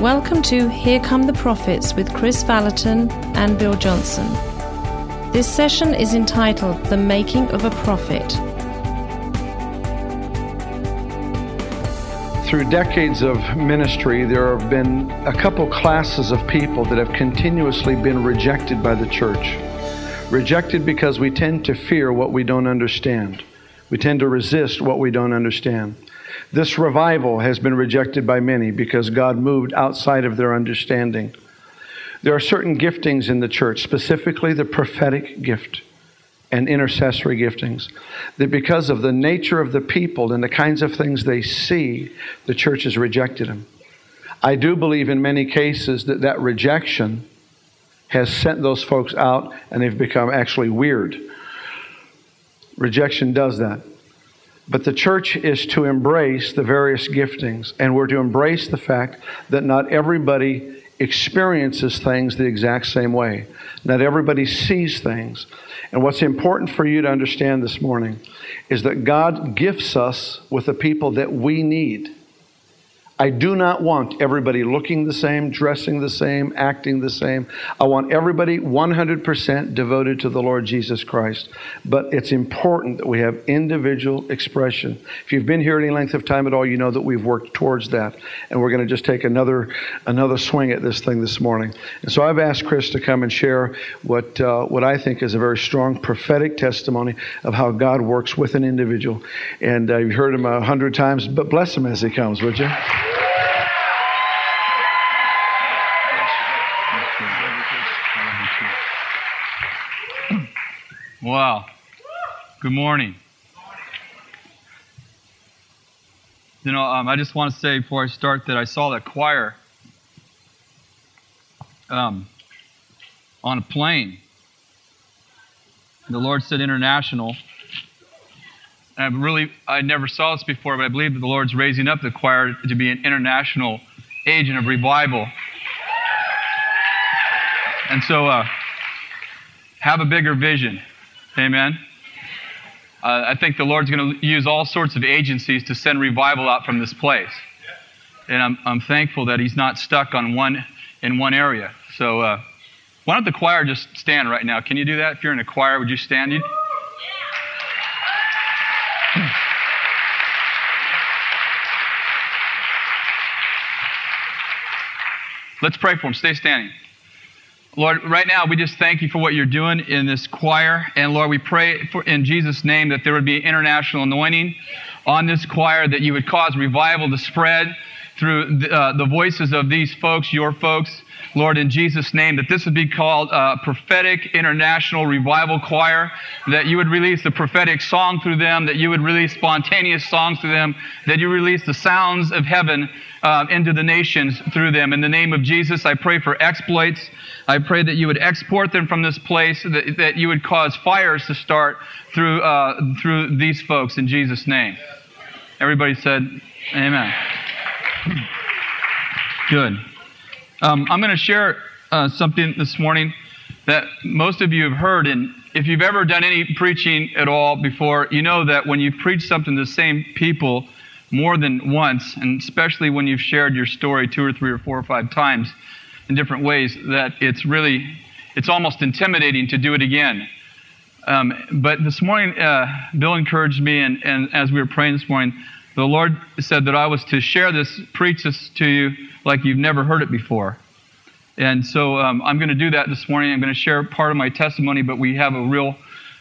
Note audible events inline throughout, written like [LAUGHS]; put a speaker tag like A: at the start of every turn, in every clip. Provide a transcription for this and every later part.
A: Welcome to Here Come the Prophets with Chris Vallotton and Bill Johnson. This session is entitled The Making of a Prophet.
B: Through decades of ministry, there have been a couple classes of people that have continuously been rejected by the church. Rejected because we tend to fear what we don't understand. We tend to resist what we don't understand. This revival has been rejected by many because God moved outside of their understanding. There are certain giftings in the church, specifically the prophetic gift and intercessory giftings, that because of the nature of the people and the kinds of things they see, the church has rejected them. I do believe in many cases that that rejection has sent those folks out and they've become actually weird. Rejection does that. But the church is to embrace the various giftings, and we're to embrace the fact that not everybody experiences things the exact same way. Not everybody sees things. And what's important for you to understand this morning is that God gifts us with the people that we need. I do not want everybody looking the same, dressing the same, acting the same. I want everybody 100% devoted to the Lord Jesus Christ. But it's important that we have individual expression. If you've been here any length of time at all, you know that we've worked towards that. And we're going to just take another, another swing at this thing this morning. And so I've asked Chris to come and share what, uh, what I think is a very strong prophetic testimony of how God works with an individual. And uh, you've heard him a hundred times, but bless him as he comes, would you?
C: Wow. Good morning. You know, um, I just want to say before I start that I saw that choir um, on a plane. The Lord said international. And I really, I never saw this before, but I believe that the Lord's raising up the choir to be an international agent of revival. And so, uh, have a bigger vision. Amen. Uh, I think the Lord's going to use all sorts of agencies to send revival out from this place. And I'm, I'm thankful that He's not stuck on one in one area. So, uh, why don't the choir just stand right now? Can you do that? If you're in a choir, would you stand? You'd... Let's pray for them. Stay standing. Lord, right now we just thank you for what you're doing in this choir. And Lord, we pray for, in Jesus' name that there would be international anointing on this choir, that you would cause revival to spread through the, uh, the voices of these folks, your folks. Lord, in Jesus' name, that this would be called prophetic international revival choir, that you would release the prophetic song through them, that you would release spontaneous songs through them, that you release the sounds of heaven uh, into the nations through them. In the name of Jesus, I pray for exploits. I pray that you would export them from this place, that, that you would cause fires to start through, uh, through these folks in Jesus' name. Everybody said, Amen. [CLEARS THROAT] Good. Um, I'm going to share uh, something this morning that most of you have heard. And if you've ever done any preaching at all before, you know that when you preach something to the same people more than once, and especially when you've shared your story two or three or four or five times in different ways, that it's really, it's almost intimidating to do it again. Um, but this morning, uh, Bill encouraged me, and, and as we were praying this morning, the Lord said that I was to share this, preach this to you like you've never heard it before. And so um, I'm going to do that this morning. I'm going to share part of my testimony, but we have a real,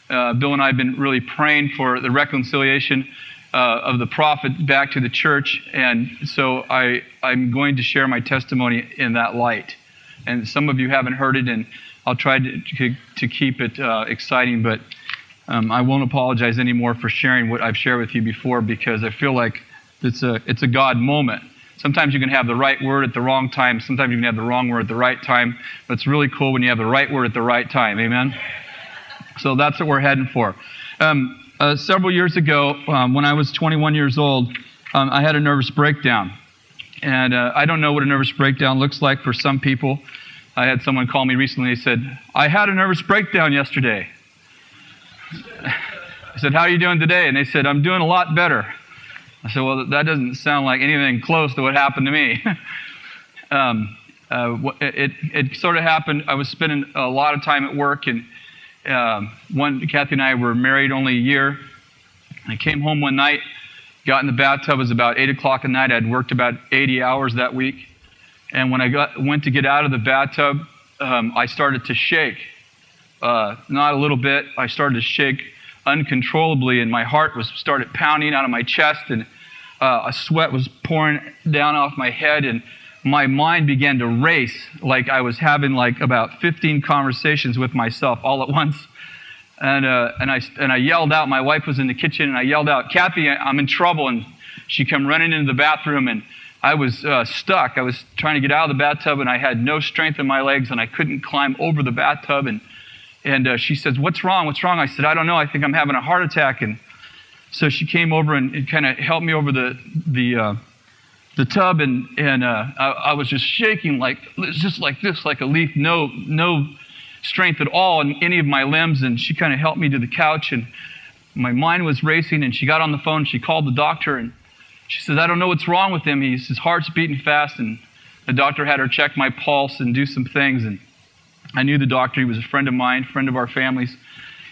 C: uh, Bill and I have been really praying for the reconciliation uh, of the prophet back to the church. And so I, I'm going to share my testimony in that light. And some of you haven't heard it, and I'll try to, to, to keep it uh, exciting, but um, I won't apologize anymore for sharing what I've shared with you before because I feel like it's a, it's a God moment. Sometimes you can have the right word at the wrong time. Sometimes you can have the wrong word at the right time. But it's really cool when you have the right word at the right time. Amen? So that's what we're heading for. Um, uh, several years ago, um, when I was 21 years old, um, I had a nervous breakdown. And uh, I don't know what a nervous breakdown looks like for some people. I had someone call me recently. He said, I had a nervous breakdown yesterday. I said, How are you doing today? And they said, I'm doing a lot better. I said, Well, that doesn't sound like anything close to what happened to me. [LAUGHS] um, uh, it, it sort of happened. I was spending a lot of time at work, and um, one Kathy and I were married only a year. I came home one night, got in the bathtub. It was about eight o'clock at night. I'd worked about 80 hours that week, and when I got, went to get out of the bathtub, um, I started to shake. Uh, not a little bit. I started to shake uncontrollably, and my heart was started pounding out of my chest, and uh, a sweat was pouring down off my head, and my mind began to race like I was having like about 15 conversations with myself all at once. And, uh, and, I, and I yelled out, my wife was in the kitchen, and I yelled out, Kathy, I'm in trouble. And she came running into the bathroom, and I was uh, stuck. I was trying to get out of the bathtub, and I had no strength in my legs, and I couldn't climb over the bathtub. And, and uh, she says, What's wrong? What's wrong? I said, I don't know. I think I'm having a heart attack. And so she came over and, and kind of helped me over the, the, uh, the tub, and, and uh, I, I, was just shaking like just like this, like a leaf, no no strength at all in any of my limbs. And she kind of helped me to the couch, and my mind was racing. And she got on the phone. She called the doctor, and she says, "I don't know what's wrong with him. He's, his heart's beating fast." And the doctor had her check my pulse and do some things. And I knew the doctor. He was a friend of mine, friend of our families.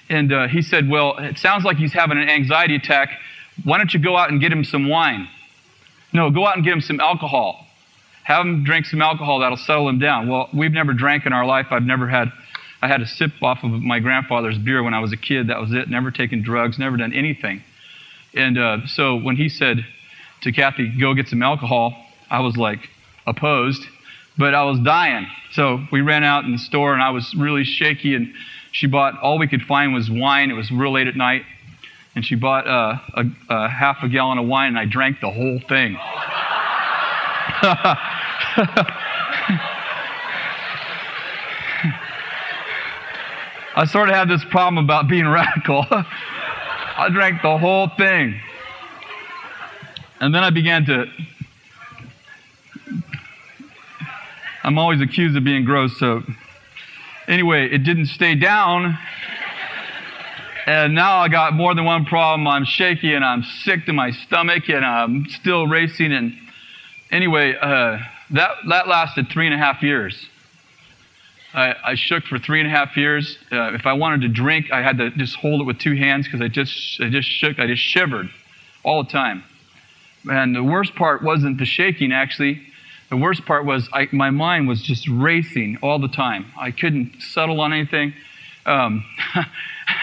C: And uh, he said, "Well, it sounds like he's having an anxiety attack. Why don't you go out and get him some wine?" No, go out and get him some alcohol. Have him drink some alcohol, that'll settle him down. Well, we've never drank in our life. I've never had, I had a sip off of my grandfather's beer when I was a kid. That was it. Never taken drugs, never done anything. And uh, so when he said to Kathy, go get some alcohol, I was like opposed, but I was dying. So we ran out in the store and I was really shaky and she bought all we could find was wine. It was real late at night and she bought a, a, half a gallon of wine, and I drank the whole thing. [LAUGHS] I sort of had this problem about being [LAUGHS] radical. I drank the whole thing. And then I began to. I'm always accused of being gross, so. Anyway, it didn't stay down. And now I got more than one problem. I'm shaky and I'm sick to my stomach and I'm still racing. And anyway, uh, that, that lasted three and a half years. I, I shook for three and a half years. Uh, if I wanted to drink, I had to just hold it with two hands because I just, I just shook. I just shivered all the time. And the worst part wasn't the shaking, actually. The worst part was I, my mind was just racing all the time. I couldn't settle on anything. Um, [LAUGHS]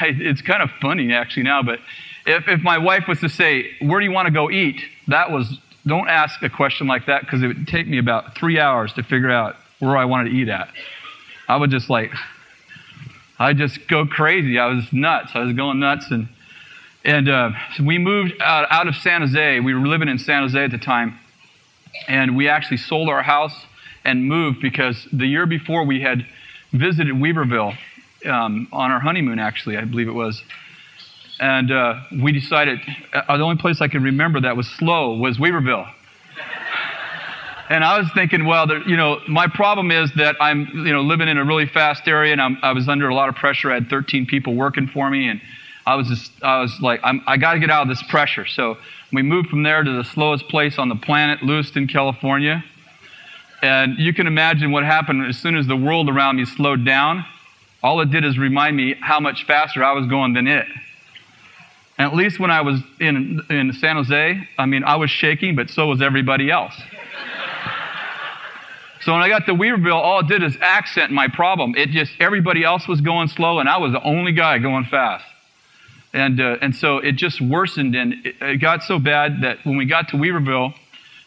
C: it's kind of funny actually now, but if, if my wife was to say, Where do you want to go eat? That was, don't ask a question like that because it would take me about three hours to figure out where I wanted to eat at. I would just like, I just go crazy. I was nuts. I was going nuts. And, and uh, so we moved out, out of San Jose. We were living in San Jose at the time. And we actually sold our house and moved because the year before we had visited Weaverville um, on our honeymoon, actually, I believe it was. And uh, we decided uh, the only place I can remember that was slow was Weaverville. and I was thinking, well, there, you know, my problem is that I'm, you know, living in a really fast area, and I'm, i was under a lot of pressure. I had 13 people working for me, and I was just, I was like, I'm, I got to get out of this pressure. So we moved from there to the slowest place on the planet, Lewiston, California. And you can imagine what happened as soon as the world around me slowed down all it did is remind me how much faster I was going than it. And at least when I was in, in San Jose, I mean, I was shaking, but so was everybody else. so when I got to Weaverville, all it did is accent my problem. It just, everybody else was going slow, and I was the only guy going fast. And, uh, and so it just worsened, and it, it got so bad that when we got to Weaverville,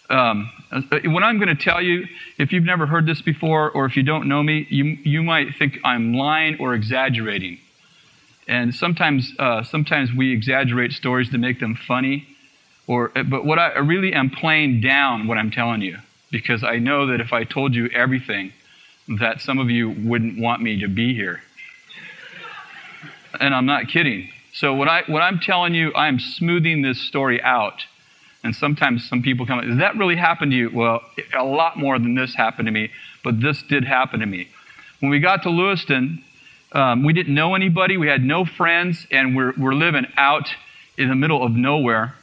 C: um, what I'm going to tell you, if you've never heard this before or if you don't know me, you, you might think I'm lying or exaggerating. And sometimes, uh, sometimes we exaggerate stories to make them funny. Or, but what I, I really am playing down what I'm telling you because I know that if I told you everything, that some of you wouldn't want me to be here. And I'm not kidding. So what, I, what I'm telling you, I'm smoothing this story out and sometimes some people come, does that really happen to you? Well, a lot more than this happened to me, but this did happen to me. When we got to Lewiston, um, we didn't know anybody, we had no friends, and we're, we're living out in the middle of nowhere.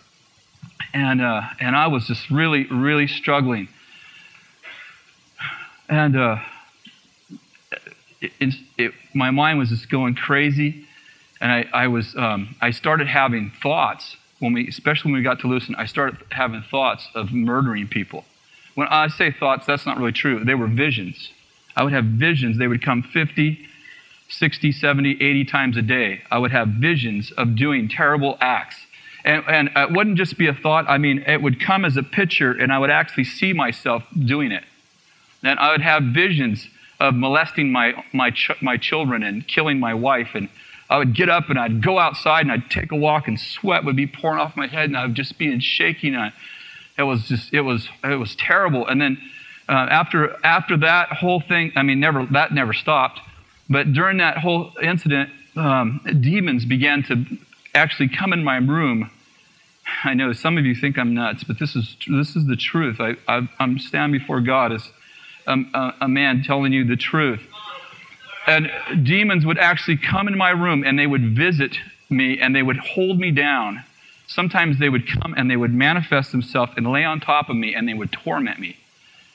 C: And, uh, and I was just really, really struggling. And uh, it, it, my mind was just going crazy. And I, I was, um, I started having thoughts when we, especially when we got to Lewiston, I started having thoughts of murdering people. When I say thoughts, that's not really true. They were visions. I would have visions. They would come 50, 60, 70, 80 times a day. I would have visions of doing terrible acts. And, and it wouldn't just be a thought, I mean, it would come as a picture, and I would actually see myself doing it. Then I would have visions of molesting my, my, ch- my children and killing my wife. And I would get up and I'd go outside and I'd take a walk, and sweat would be pouring off my head, and I would just be in shaking. And it was just, it was, it was terrible. And then uh, after, after that whole thing, I mean, never, that never stopped. But during that whole incident, um, demons began to actually come in my room. I know some of you think I'm nuts, but this is, this is the truth. I, I, am standing before God as a, a, a man telling you the truth. And demons would actually come in my room and they would visit me and they would hold me down. Sometimes they would come and they would manifest themselves and lay on top of me and they would torment me.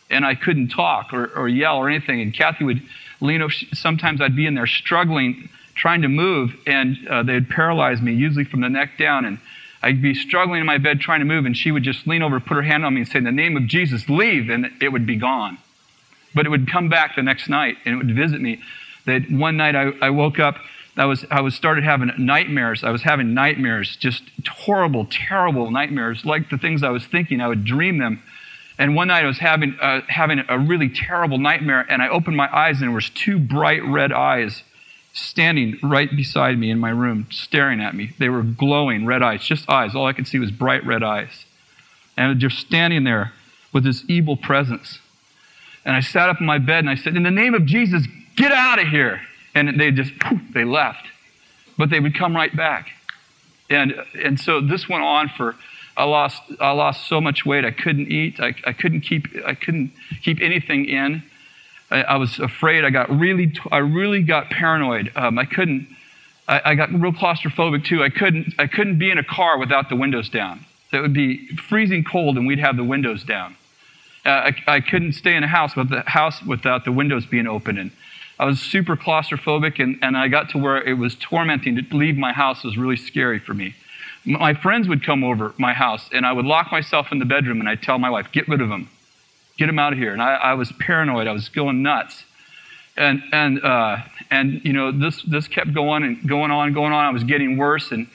C: And I couldn't talk or, or yell or anything. And Kathy would lean over. Sometimes I'd be in there struggling, trying to move, and uh, they'd paralyze me, usually from the neck down. And I'd be struggling in my bed trying to move, and she would just lean over, put her hand on me, and say, In the name of Jesus, leave. And it would be gone. But it would come back the next night and it would visit me. That one night I, I woke up, I was, I was started having nightmares. I was having nightmares, just horrible, terrible nightmares, like the things I was thinking. I would dream them. And one night I was having, uh, having a really terrible nightmare, and I opened my eyes, and there was two bright red eyes standing right beside me in my room, staring at me. They were glowing red eyes, just eyes. All I could see was bright red eyes. And just standing there with this evil presence. And I sat up in my bed and I said, In the name of Jesus, get out of here. And they just, poof, they left. But they would come right back. And, and so this went on for I lost, I lost so much weight I couldn't eat. I, I couldn't keep, I couldn't keep anything in. I, I was afraid. I got really, I really got paranoid. Um, I couldn't, I, I got real claustrophobic too. I couldn't, I couldn't be in a car without the windows down. It would be freezing cold and we'd have the windows down. Uh, I, I, couldn't stay in a house with the house without the windows being open. And I was super claustrophobic, and, and I got to where it was tormenting to leave my house was really scary for me my friends would come over my house and I would lock myself in the bedroom and I'd tell my wife, get rid of them. Get them out of here. And I, I was paranoid. I was going nuts. And, and, uh, and you know, this, this kept going and going on, and going on. I was getting worse. And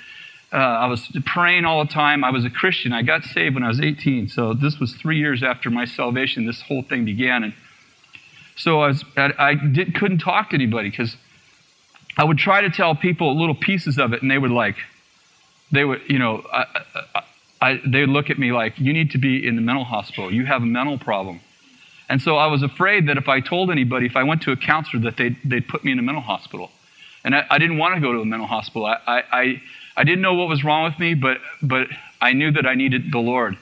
C: uh, I was praying all the time. I was a Christian. I got saved when I was 18. So this was three years after my salvation, this whole thing began. And so I, was, I, I did, couldn't talk to anybody because I would try to tell people little pieces of it, and they would like, they would, you know, I, I, I, they would look at me like, you need to be in the mental hospital. You have a mental problem. And so I was afraid that if I told anybody, if I went to a counselor, that they'd, they'd put me in a mental hospital. And I, I didn't want to go to a mental hospital. I, I, I didn't know what was wrong with me, but, but I knew that I needed the Lord.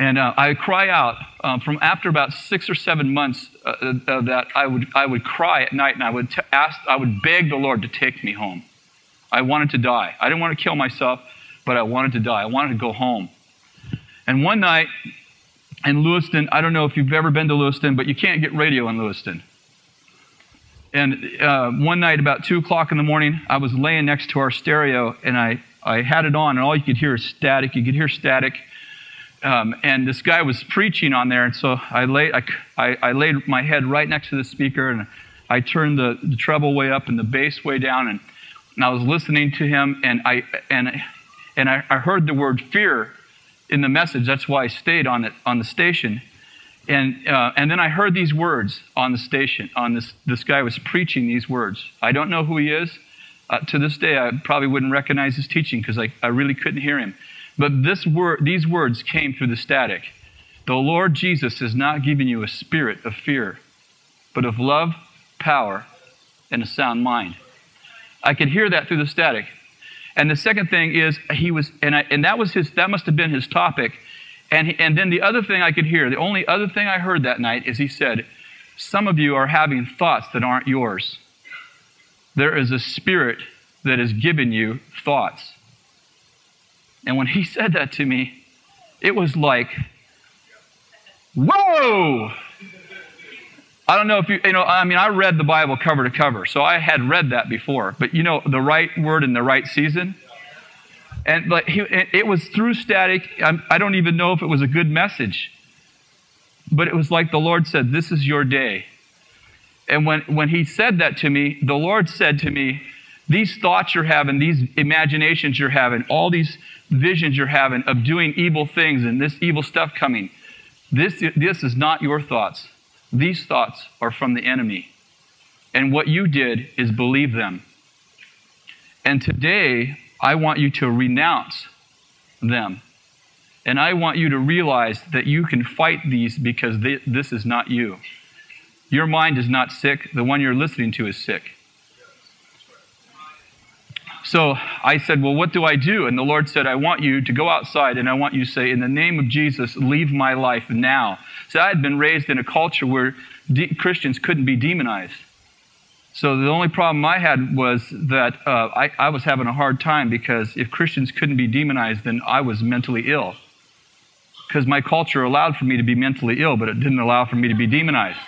C: And uh, I cry out um, from after about six or seven months uh, uh, that I would, I would cry at night and I would t- ask, I would beg the Lord to take me home. I wanted to die. I didn't want to kill myself, but I wanted to die. I wanted to go home. And one night in Lewiston, I don't know if you've ever been to Lewiston, but you can't get radio in Lewiston. And uh, one night, about 2 o'clock in the morning, I was laying next to our stereo and I, I had it on, and all you could hear is static. You could hear static. Um, and this guy was preaching on there, and so I, lay, I, I, I laid my head right next to the speaker and I turned the, the treble way up and the bass way down, and and I was listening to him, and I and and I, I heard the word fear in the message. That's why I stayed on it on the station. And uh, and then I heard these words on the station. On this this guy was preaching these words. I don't know who he is. Uh, to this day, I probably wouldn't recognize his teaching because I, I really couldn't hear him. But this word, these words came through the static. The Lord Jesus has not given you a spirit of fear, but of love, power, and a sound mind. I could hear that through the static. And the second thing is he was, and, I, and that was his, that must have been his topic. And, and then the other thing I could hear, the only other thing I heard that night is he said, Some of you are having thoughts that aren't yours. There is a spirit that has given you thoughts. And when he said that to me, it was like, whoa! I don't know if you, you know, I mean, I read the Bible cover to cover, so I had read that before. But you know, the right word in the right season. And but he, it was through static. I'm, I don't even know if it was a good message. But it was like the Lord said, This is your day. And when, when he said that to me, the Lord said to me, These thoughts you're having, these imaginations you're having, all these visions you're having of doing evil things and this evil stuff coming, this, this is not your thoughts. These thoughts are from the enemy. And what you did is believe them. And today, I want you to renounce them. And I want you to realize that you can fight these because they, this is not you. Your mind is not sick, the one you're listening to is sick. So I said, Well, what do I do? And the Lord said, I want you to go outside and I want you to say, In the name of Jesus, leave my life now. So I had been raised in a culture where de- Christians couldn't be demonized. So the only problem I had was that uh, I, I was having a hard time because if Christians couldn't be demonized, then I was mentally ill. Because my culture allowed for me to be mentally ill, but it didn't allow for me to be demonized.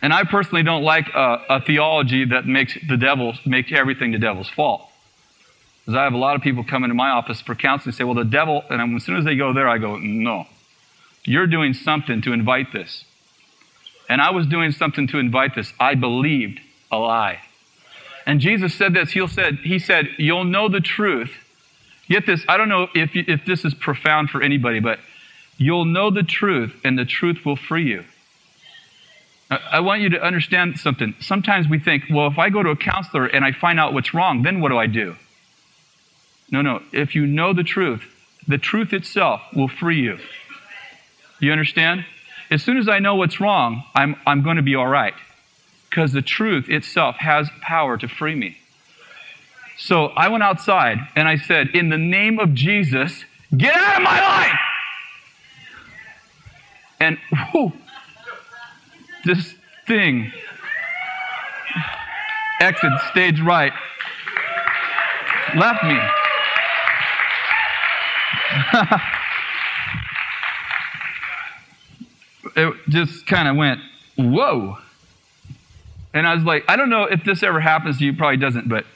C: And I personally don't like a, a theology that makes the devil make everything the devil's fault. Because I have a lot of people come into my office for counseling and say, well, the devil, and as soon as they go there, I go, no. You're doing something to invite this. And I was doing something to invite this. I believed a lie. And Jesus said this. He said, he said You'll know the truth. Get this. I don't know if, if this is profound for anybody, but you'll know the truth, and the truth will free you. I want you to understand something. Sometimes we think, well, if I go to a counselor and I find out what's wrong, then what do I do? No, no. If you know the truth, the truth itself will free you. You understand? As soon as I know what's wrong, I'm, I'm going to be all right. Because the truth itself has power to free me. So I went outside and I said, In the name of Jesus, get out of my life! And whew, this thing exit stage right left me. [LAUGHS] it just kind of went, whoa. And I was like, I don't know if this ever happens to you, probably doesn't, but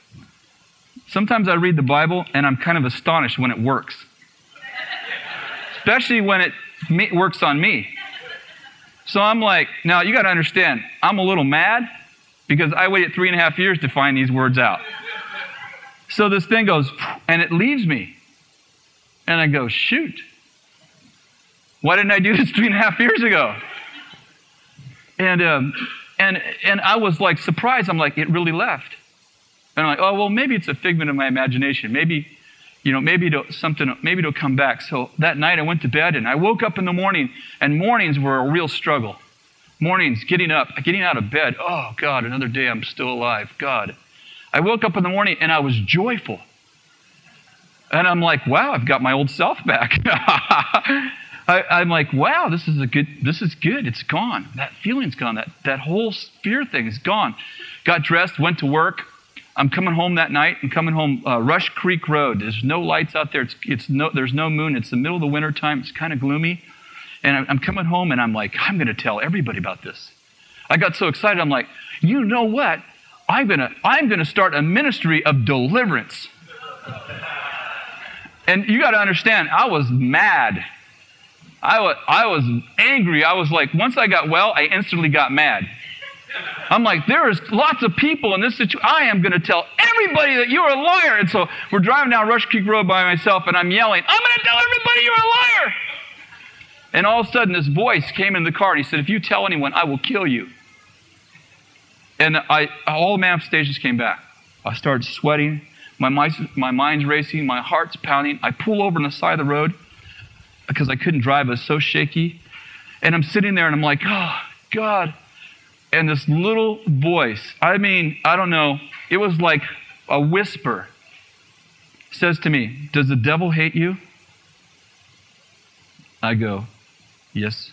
C: sometimes I read the Bible and I'm kind of astonished when it works. Especially when it works on me. So I'm like, now you got to understand, I'm a little mad because I waited three and a half years to find these words out. So this thing goes, and it leaves me. And I go, shoot. Why didn't I do this [LAUGHS] three and a half years ago? And, um, and, and I was like surprised. I'm like, it really left. And I'm like, oh, well, maybe it's a figment of my imagination. Maybe, you know, maybe it'll, something, maybe it'll come back. So that night I went to bed and I woke up in the morning, and mornings were a real struggle. Mornings, getting up, getting out of bed. Oh, God, another day I'm still alive. God. I woke up in the morning and I was joyful. And I'm like, wow, I've got my old self back. [LAUGHS] I, am like, wow, this is a good, this is good. It's gone. That feeling's gone. That, that whole fear thing is gone. Got dressed, went to work. I'm coming home that night. I'm coming home uh, Rush Creek Road. There's no lights out there. It's, it's no, there's no moon. It's the middle of the winter time. It's kind of gloomy. And I'm coming home and I'm like, I'm going to tell everybody about this. I got so excited. I'm like, you know what? I'm going to I'm going to start a ministry of deliverance. And you got to understand, I was mad. I was, I was angry. I was like, once I got well, I instantly got mad. I'm like, there is lots of people in this situation. I am going to tell everybody that you're a liar. And so we're driving down Rush Creek Road by myself, and I'm yelling, I'm going to tell everybody you're a liar. And all of a sudden, this voice came in the car, and he said, If you tell anyone, I will kill you. And I, all the manifestations came back. I started sweating. My, my mind's racing. My heart's pounding. I pull over on the side of the road because I couldn't drive. I was so shaky. And I'm sitting there and I'm like, oh, God. And this little voice, I mean, I don't know, it was like a whisper, says to me, Does the devil hate you? I go, Yes.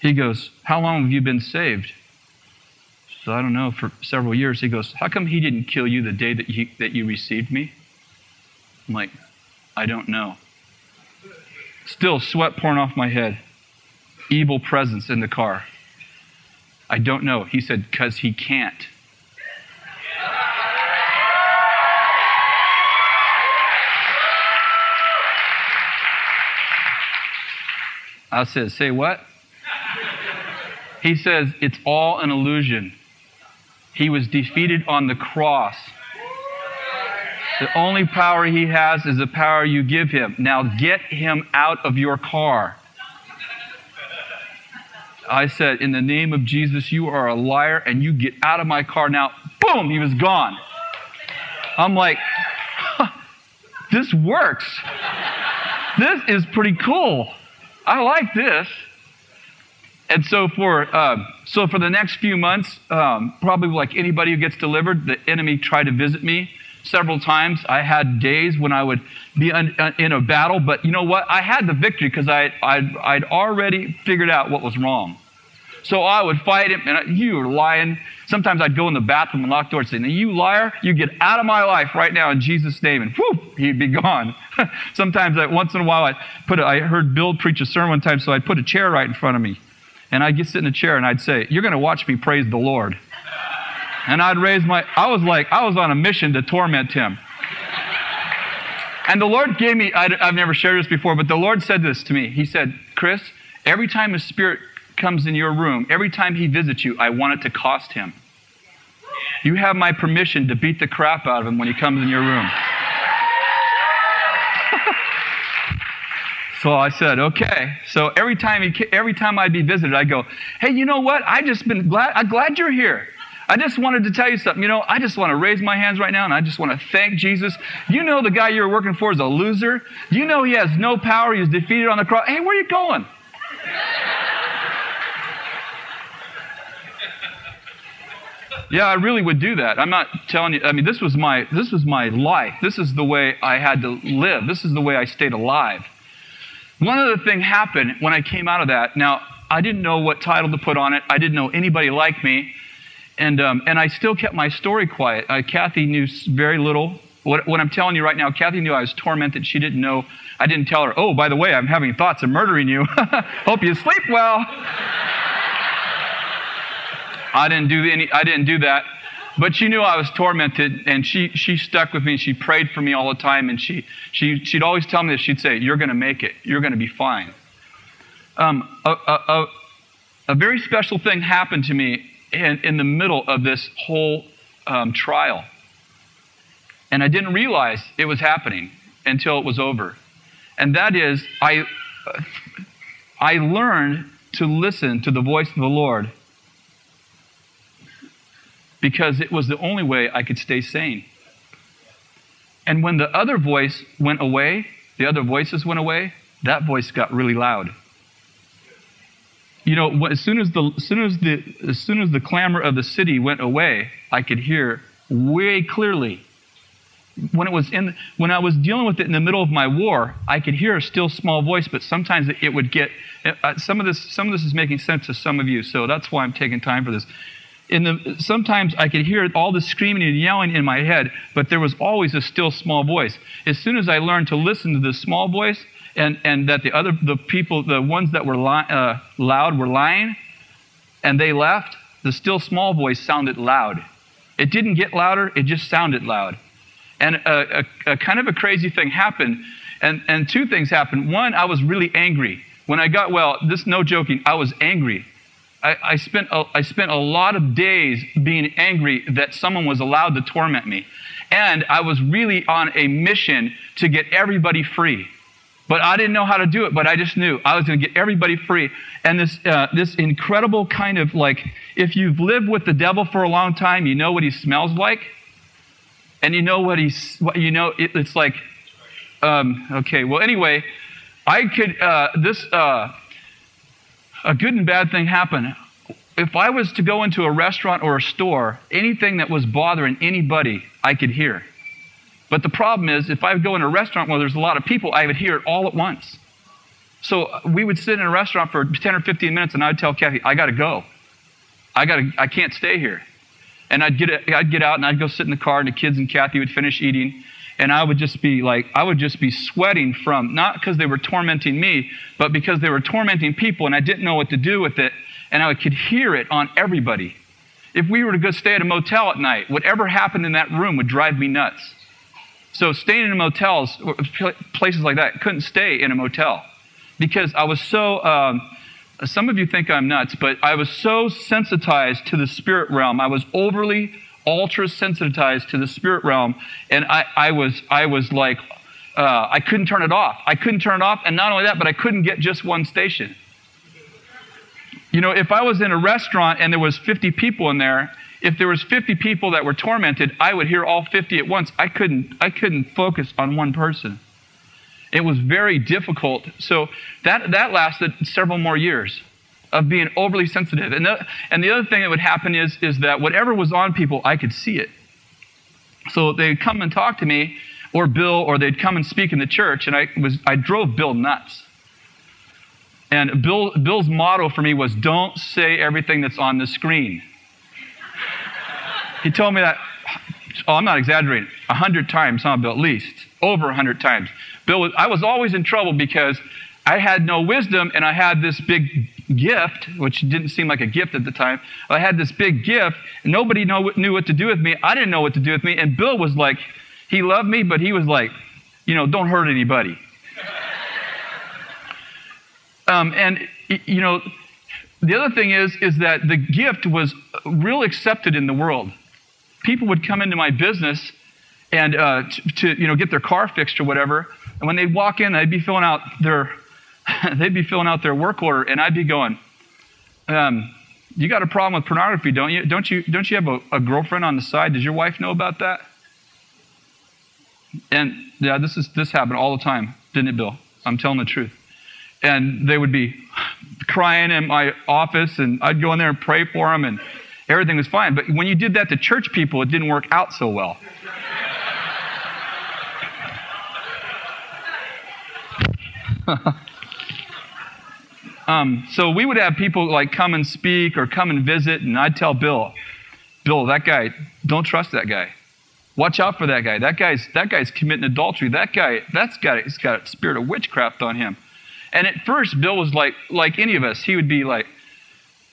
C: He goes, How long have you been saved? So I don't know, for several years. He goes, How come he didn't kill you the day that you, that you received me? I'm like, I don't know. Still sweat pouring off my head. Evil presence in the car. I don't know. He said, because he can't. I said, Say what? He says, It's all an illusion. He was defeated on the cross. The only power he has is the power you give him. Now get him out of your car. I said, In the name of Jesus, you are a liar and you get out of my car now. Boom, he was gone. I'm like, This works. This is pretty cool. I like this. And so for uh, so for the next few months, um, probably like anybody who gets delivered, the enemy tried to visit me several times. I had days when I would be un, in a battle, but you know what? I had the victory because I I'd, I'd already figured out what was wrong. So I would fight him, and I, you are lying. Sometimes I'd go in the bathroom and lock the door and say, "Now you liar, you get out of my life right now in Jesus' name," and whoop, he'd be [LAUGHS] gone. Sometimes I, once in a while I put a, I heard Bill preach a sermon one time, so I'd put a chair right in front of me, and I'd get sit in a chair and I'd say, "You're going to watch me praise the Lord," and I'd raise my. I was like I was on a mission to torment him. And the Lord gave me, I, I've never shared this before, but the Lord said this to me. He said, Chris, every time a spirit comes in your room, every time he visits you, I want it to cost him. You have my permission to beat the crap out of him when he comes in your room. [LAUGHS] so I said, okay. So every time he, every time I'd be visited, I'd go, hey, you know what? I just been glad. I'm glad you're here. I just wanted to tell you something. You know, I just want to raise my hands right now and I just want to thank Jesus. You know, the guy you're working for is a loser. You know, he has no power. He was defeated on the cross. Hey, where are you going? Yeah, I really would do that. I'm not telling you. I mean, this was my this was my life. This is the way I had to live. This is the way I stayed alive. One other thing happened when I came out of that. Now, I didn't know what title to put on it. I didn't know anybody like me, and um, and I still kept my story quiet. Uh, Kathy knew very little. What, what I'm telling you right now, Kathy knew I was tormented. She didn't know. I didn't tell her. Oh, by the way, I'm having thoughts of murdering you. [LAUGHS] Hope you sleep well. I didn't do any, I didn't do that. But she knew I was tormented, and she, she stuck with me. She prayed for me all the time, and she, she, she'd always tell me this. She'd say, You're going to make it. You're going to be fine. Um, a, a, a, a, very special thing happened to me in, in the middle of this whole um, trial. And I didn't realize it was happening until it was over. And that is, I, I learned to listen to the voice of the Lord because it was the only way I could stay sane. And when the other voice went away, the other voices went away, that voice got really loud. You know, as soon as the as soon as the as soon as the clamor of the city went away, I could hear way clearly. When it was in when I was dealing with it in the middle of my war, I could hear a still small voice, but sometimes it would get uh, some of this some of this is making sense to some of you, so that's why I'm taking time for this in the, sometimes I could hear all the screaming and yelling in my head, but there was always a still small voice. As soon as I learned to listen to the small voice and, and that the other, the people, the ones that were li- uh, loud were lying and they left, the still small voice sounded loud. It didn't get louder, it just sounded loud. And a, a, a kind of a crazy thing happened. And, and two things happened. One, I was really angry. When I got well, this no joking, I was angry I, I, spent a, I spent a lot of days being angry that someone was allowed to torment me. And I was really on a mission to get everybody free. But I didn't know how to do it, but I just knew I was going to get everybody free. And this, uh, this incredible kind of like, if you've lived with the devil for a long time, you know what he smells like. And you know what he's, what, you know, it, it's like, um, okay, well, anyway, I could, uh, this, uh, a good and bad thing happen. If I was to go into a restaurant or a store, anything that was bothering anybody, I could hear. But the problem is, if I would go in a restaurant where there's a lot of people, I would hear it all at once. So uh, we would sit in a restaurant for 10 or 15 minutes, and I'd tell Kathy, I got to go. I, gotta, I can't stay here. And I'd get, I'd get out and I'd go sit in the car, and the kids and Kathy would finish eating. and I would just be like, I would just be sweating from, not because they were tormenting me, but because they were tormenting people and I didn't know what to do with it. And I could hear it on everybody. If we were to go stay at a motel at night, whatever happened in that room would drive me nuts. So staying in motels, places like that, couldn't stay in a motel because I was so. Um, some of you think I'm nuts, but I was so sensitized to the spirit realm. I was overly ultra sensitized to the spirit realm, and I, I was I was like uh, I couldn't turn it off. I couldn't turn it off, and not only that, but I couldn't get just one station. You know, if I was in a restaurant and there was 50 people in there, if there was 50 people that were tormented, I would hear all 50 at once. I couldn't I couldn't focus on one person. It was very difficult. So that that lasted several more years of being overly sensitive. And the, and the other thing that would happen is, is that whatever was on people, I could see it. So they'd come and talk to me, or Bill, or they'd come and speak in the church, and I, was, I drove Bill nuts. And Bill, Bill's motto for me was don't say everything that's on the screen. He told me that, oh, I'm not exaggerating, a hundred times, huh, Bill? At least, over a hundred times. Bill was, I was always in trouble because I had no wisdom and I had this big gift, which didn't seem like a gift at the time. I had this big gift. And nobody know, knew what to do with me. I didn't know what to do with me. And Bill was like, he loved me, but he was like, you know, don't hurt anybody. [LAUGHS] um, and, you know, the other thing is, is that the gift was real accepted in the world. People would come into my business and uh, to, to, you know, get their car fixed or whatever. And when they'd walk in, they'd be filling out their [LAUGHS] they'd be filling out their work order, and I'd be going, um, "You got a problem with pornography, don't you? Don't you? Don't you have a, a girlfriend on the side? Does your wife know about that?" And yeah, this is this happened all the time, didn't it, Bill? I'm telling the truth. And they would be crying in my office, and I'd go in there and pray for them, and everything was fine. But when you did that to church people, it didn't work out so well. [LAUGHS] Um, so we would have people like come and speak or come and visit, and I'd tell Bill, Bill, that guy, don't trust that guy. Watch out for that guy. That guy's that guy's committing adultery. That guy, that's got he's got a spirit of witchcraft on him. And at first, Bill was like like any of us. He would be like,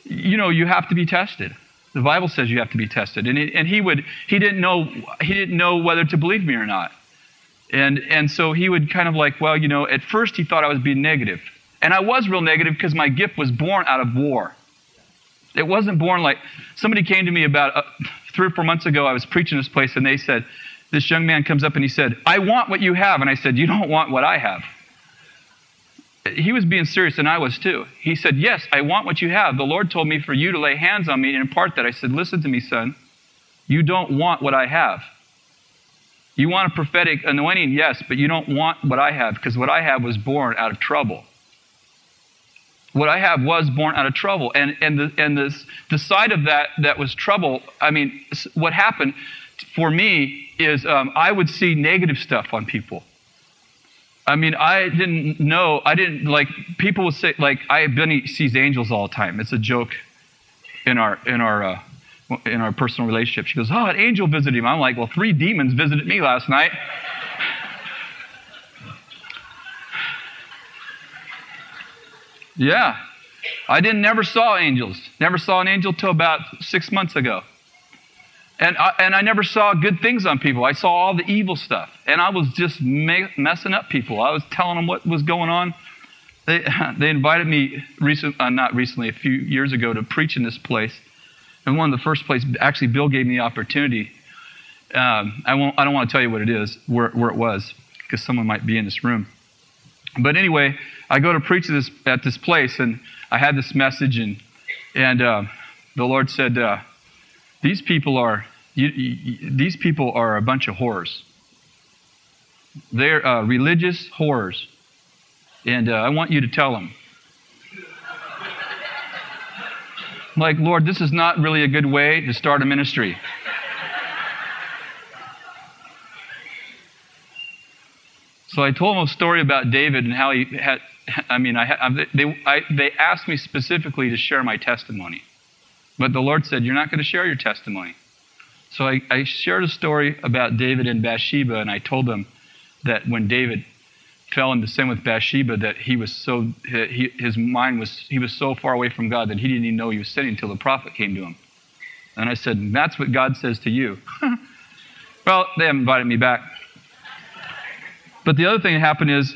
C: you know, you have to be tested. The Bible says you have to be tested. And he, and he would he didn't know he didn't know whether to believe me or not. And and so he would kind of like, well, you know, at first he thought I was being negative. And I was real negative because my gift was born out of war. It wasn't born like somebody came to me about uh, three or four months ago. I was preaching this place, and they said, This young man comes up and he said, I want what you have. And I said, You don't want what I have. He was being serious, and I was too. He said, Yes, I want what you have. The Lord told me for you to lay hands on me and impart that. I said, Listen to me, son. You don't want what I have. You want a prophetic anointing, yes, but you don't want what I have because what I have was born out of trouble what I have was born out of trouble. And, and, the, and this, the side of that that was trouble, I mean, what happened for me is um, I would see negative stuff on people. I mean, I didn't know, I didn't, like, people would say, like, I, Beni sees angels all the time. It's a joke in our, in our, uh, in our personal relationship. She goes, oh, an angel visited him. I'm like, well, three demons visited me last night. Yeah. I didn't never saw angels. Never saw an angel till about six months ago. And I, and I never saw good things on people. I saw all the evil stuff. And I was just messing up people. I was telling them what was going on. They, [LAUGHS] they invited me, recent, uh, not recently, a few years ago, to preach in this place. And one of the first places, actually, Bill gave me the opportunity. Um, I, won't, I don't want to tell you what it is, where, where it was, because someone might be in this room. But anyway, I go to preach this, at this place, and I had this message, and, and uh, the Lord said, uh, These people are you, you, these people are a bunch of whores. They're uh, religious whores, and uh, I want you to tell them. like, Lord, this is not really a good way to start a ministry. So I told them a story about David and how he had, I mean, I, they, I, they asked me specifically to share my testimony. But the Lord said, You're not going to share your testimony. So I, I shared a story about David and Bathsheba, and I told them that when David fell into sin with Bathsheba, that he was so he, his mind was he was so far away from God that he didn't even know he was sinning until the prophet came to him. And I said, "That's what God says to you." [LAUGHS] well, they haven't invited me back. But the other thing that happened is,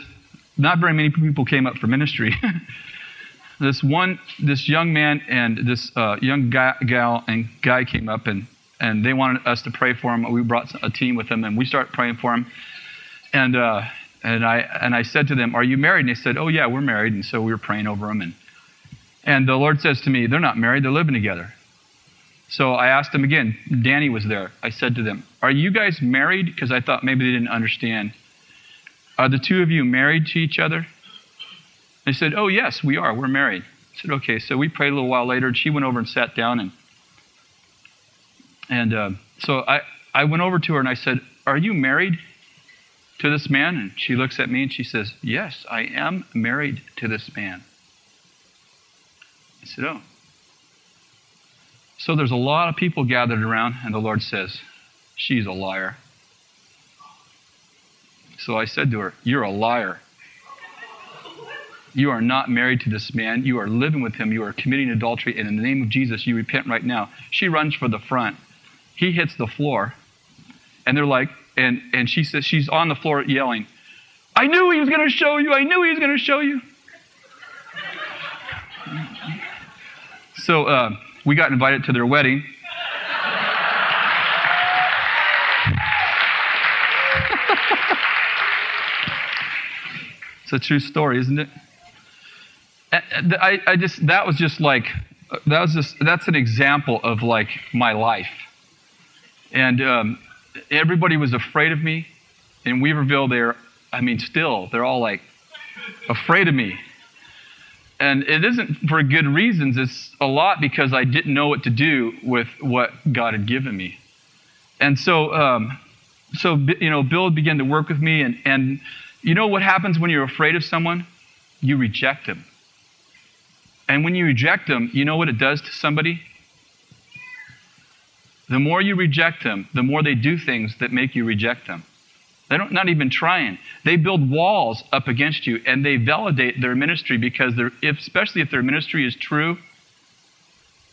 C: not very many people came up for ministry. [LAUGHS] this one, this young man and this uh, young guy, gal and guy came up and and they wanted us to pray for him. We brought a team with them, and we started praying for him. And uh, and I and I said to them, "Are you married?" And they said, "Oh yeah, we're married." And so we were praying over them, and and the Lord says to me, "They're not married; they're living together." So I asked them again. Danny was there. I said to them, "Are you guys married?" Because I thought maybe they didn't understand. Are the two of you married to each other? They said, "Oh yes, we are. We're married." I said, "Okay." So we prayed a little while later, and she went over and sat down and and uh, so I, I went over to her and I said, Are you married to this man? And she looks at me and she says, Yes, I am married to this man. I said, Oh. So there's a lot of people gathered around, and the Lord says, She's a liar. So I said to her, You're a liar. You are not married to this man. You are living with him. You are committing adultery. And in the name of Jesus, you repent right now. She runs for the front he hits the floor. And they're like, and, and she says, she's on the floor yelling, I knew he was going to show you. I knew he was going to show you. So uh, we got invited to their wedding. [LAUGHS] it's a true story, isn't it? I, I just that was just like that was just that's an example of like my life and um, everybody was afraid of me. In Weaverville, they're, I mean, still, they're all like afraid of me. And it isn't for good reasons. It's a lot because I didn't know what to do with what God had given me. And so, um, so you know, Bill began to work with me, and, and you know what happens when you're afraid of someone? You reject them. And when you reject them, you know what it does to somebody? The more you reject them, the more they do things that make you reject them. They're not even trying. They build walls up against you and they validate their ministry because they're, if, especially if their ministry is true.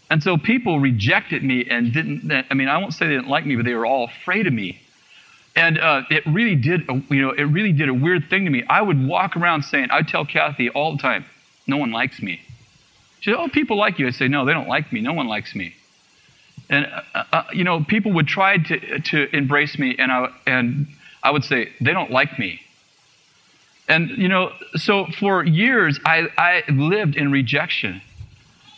C: And so people rejected me and didn't, I mean, I won't say they didn't like me, but they were all afraid of me. And uh, it really did, you know, it really did a weird thing to me. I would walk around saying, I'd tell Kathy all the time, no one likes me. She said, oh, people like you. I say, no, they don't like me. No one likes me. And, uh, uh, you know, people would try to, to embrace me, and I, and I would say, they don't like me. And, you know, so for years, I, I lived in rejection.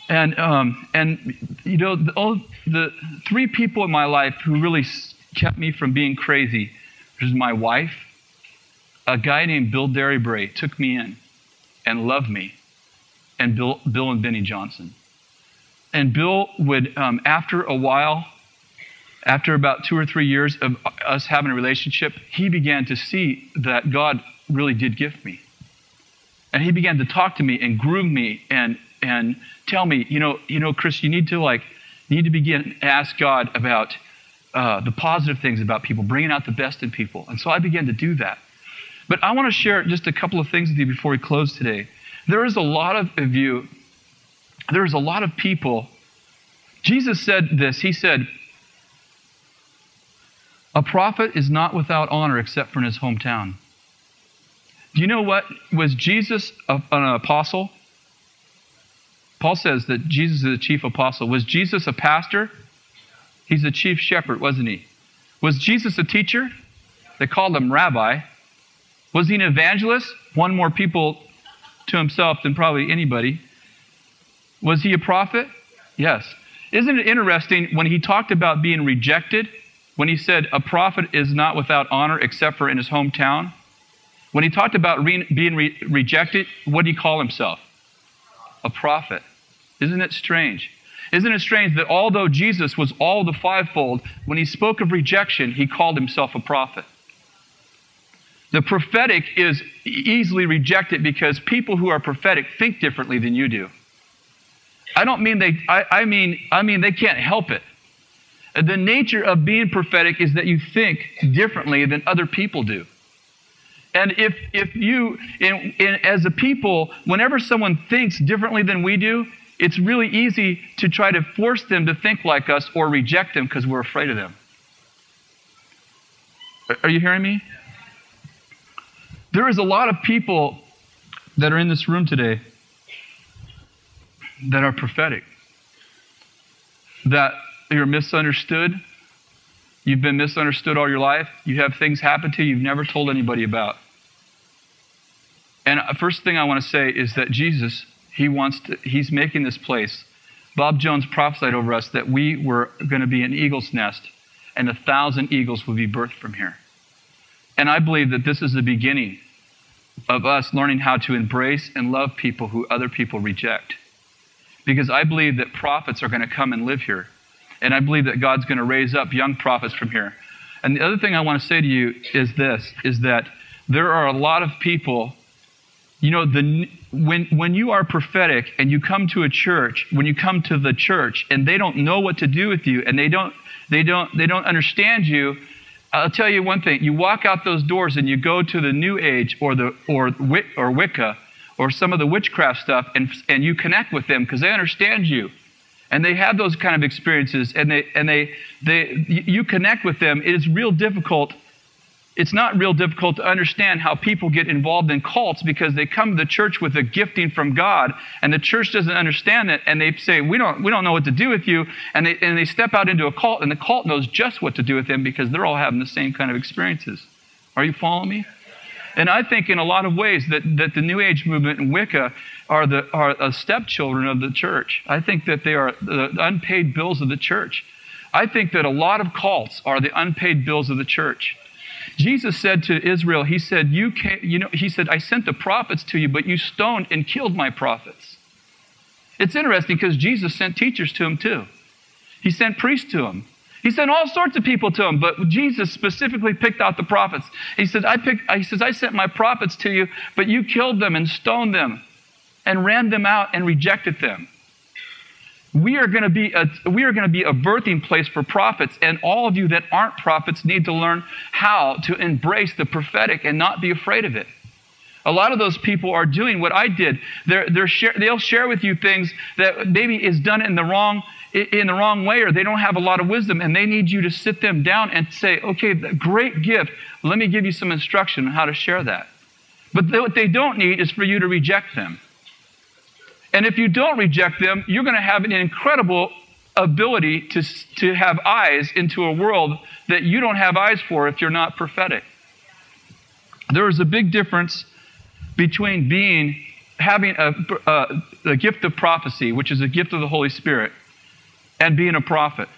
C: And, um, and you know, the, all, the three people in my life who really kept me from being crazy was my wife, a guy named Bill Derryberry took me in and loved me, and Bill, Bill and Beni Johnson. And Bill would, um, after a while, after about two or three years of us having a relationship, he began to see that God really did gift me. And he began to talk to me and groom me and, and tell me, you know, you know, Chris, you need to like, need to begin ask God about uh, the positive things about people, bringing out the best in people. And so I began to do that. But I want to share just a couple of things with you before we close today. There is a lot of you there's a lot of people. Jesus said this He said, A prophet is not without honor except for in his hometown. Do you know what? Was Jesus a, an apostle? Paul says that Jesus is a chief apostle. Was Jesus a pastor? He's a chief shepherd, wasn't he? Was Jesus a teacher? They called him rabbi. Was he an evangelist? Won more people to himself than probably anybody. Was he a prophet? Yes. Isn't it interesting when he talked about being rejected, when he said a prophet is not without honor except for in his hometown? When he talked about re- being re- rejected, what did he call himself? A prophet. Isn't it strange? Isn't it strange that although Jesus was all the fivefold, when he spoke of rejection, he called himself a prophet? The prophetic is easily rejected because people who are prophetic think differently than you do. I don't mean they, I, I, mean, I mean they can't help it. The nature of being prophetic is that you think differently than other people do. And if, if you, in, in, as a people, whenever someone thinks differently than we do, it's really easy to try to force them to think like us or reject them because we're afraid of them. Are you hearing me? There is a lot of people that are in this room today that are prophetic, that you're misunderstood. You've been misunderstood all your life. You have things happen to you you've never told anybody about. And uh, first thing I want to say is that Jesus, he wants to, he's making this place. Bob Jones prophesied over us that we were going to be an eagle's nest and a thousand eagles would be birthed from here. And I believe that this is the beginning of us learning how to embrace and love people who other people reject. Because I believe that prophets are going to come and live here. And I believe that God's going to raise up young prophets from here. And the other thing I want to say to you is this is that there are a lot of people you know the when when you are prophetic and you come to a church when you come to the church and they don't know what to do with you and they don't they don't they don't understand you I'll tell you one thing. You walk out those doors and you go to the New Age or the or or Wicca or some of the witchcraft stuff, and and you connect with them because they understand you, and they have those kind of experiences, and they and they they you connect with them. It is real difficult it's not real difficult to understand how people get involved in cults because they come to the church with a gifting from God and the church doesn't understand it and they say, we don't, we don't know what to do with you. And they, and they step out into a cult and the cult knows just what to do with them because they're all having the same kind of experiences. Are you following me? And I think in a lot of ways that, that the New Age movement and Wicca are the are stepchildren of the church. I think that they are the unpaid bills of the church. I think that a lot of cults are the unpaid bills of the church. Jesus said to Israel, He said, you, can you know, He said, I sent the prophets to you, but you stoned and killed my prophets. It's interesting because Jesus sent teachers to him too. He sent priests to him. He sent all sorts of people to him, but Jesus specifically picked out the prophets. He said, I picked, he says, I sent my prophets to you, but you killed them and stoned them and ran them out and rejected them we are going to be a, we are going to be a birthing place for prophets and all of you that aren't prophets need to learn how to embrace the prophetic and not be afraid of it. A lot of those people are doing what i did. They're, they're share, they'll share with you things that maybe is done in the wrong in the wrong way or they don't have a lot of wisdom and they need you to sit them down and say okay great gift. Let me give you some instruction on how to share that. But what they don't need is for you to reject them and if you don't reject them, you're going to have an incredible ability to, to have eyes into a world that you don't have eyes for if you're not prophetic. There is a big difference between being having a, a, a gift of prophecy, which is a gift of the Holy Spirit, and being a prophet.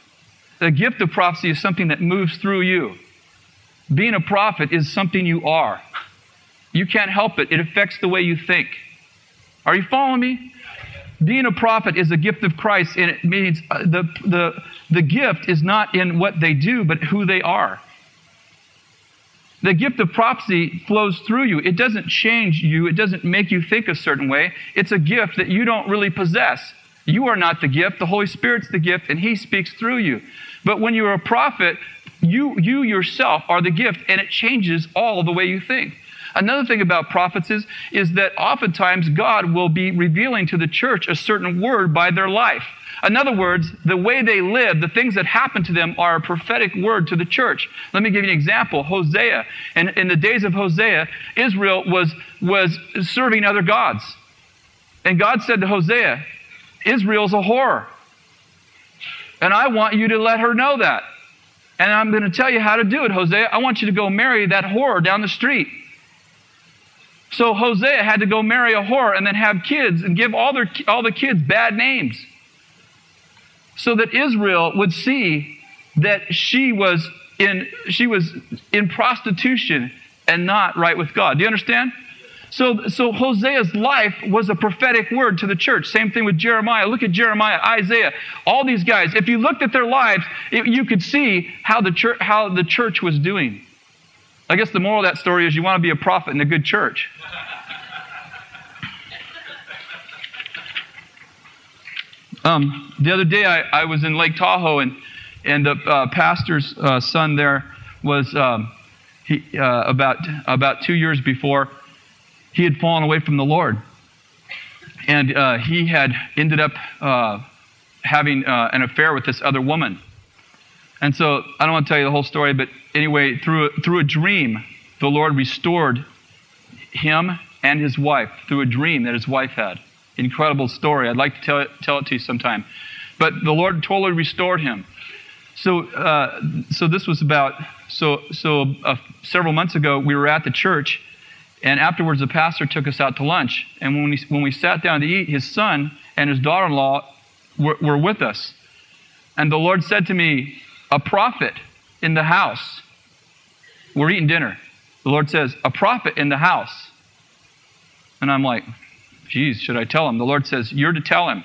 C: The gift of prophecy is something that moves through you. Being a prophet is something you are. You can't help it. It affects the way you think. Are you following me? Being a prophet is a gift of Christ, and it means uh, the, the, the gift is not in what they do, but who they are. The gift of prophecy flows through you. It doesn't change you, it doesn't make you think a certain way. It's a gift that you don't really possess. You are not the gift, the Holy Spirit's the gift, and He speaks through you. But when you're a prophet, you, you yourself are the gift, and it changes all the way you think. Another thing about prophets is, is that oftentimes God will be revealing to the church a certain word by their life. In other words, the way they live, the things that happen to them are a prophetic word to the church. Let me give you an example. Hosea. And in the days of Hosea, Israel was, was serving other gods. And God said to Hosea, Israel's a whore. And I want you to let her know that. And I'm going to tell you how to do it, Hosea. I want you to go marry that whore down the street. So Hosea had to go marry a whore and then have kids and give all, their, all the kids bad names. So that Israel would see that she was in, she was in prostitution and not right with God. Do you understand? So, so Hosea's life was a prophetic word to the church. Same thing with Jeremiah. Look at Jeremiah, Isaiah, all these guys. If you looked at their lives, it, you could see how the, church, how the church was doing. I guess the moral of that story is you want to be a prophet in a good church. Um, the other day I, I was in Lake Tahoe and, and the uh, pastor's uh, son there was um, he, uh, about about two years before he had fallen away from the Lord, and uh, he had ended up uh, having uh, an affair with this other woman. And so I don't want to tell you the whole story, but anyway, through through a dream, the Lord restored him and his wife through a dream that his wife had. Incredible story. I'd like to tell it, tell it to you sometime. But the Lord totally restored him. So, uh, so this was about so so uh, several months ago. We were at the church, and afterwards the pastor took us out to lunch. And when we when we sat down to eat, his son and his daughter-in-law were, were with us. And the Lord said to me, "A prophet in the house." We're eating dinner. The Lord says, "A prophet in the house." And I'm like, "Geez, should I tell him?" The Lord says, "You're to tell him."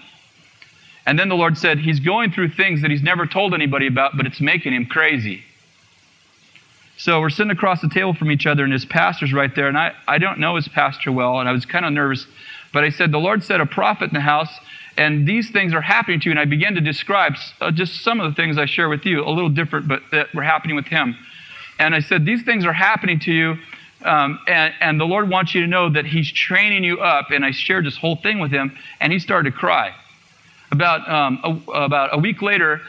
C: And then the Lord said, He's going through things that He's never told anybody about, but it's making him crazy. So we're sitting across the table from each other, and his pastor's right there. And I, I don't know his pastor well, and I was kind of nervous. But I said, The Lord said a prophet in the house, and these things are happening to you. And I began to describe uh, just some of the things I share with you, a little different, but that were happening with him. And I said, These things are happening to you. Um, and, and the Lord wants you to know that He's training you up. And I shared this whole thing with him, and he started to cry. About, um, a, about a week later,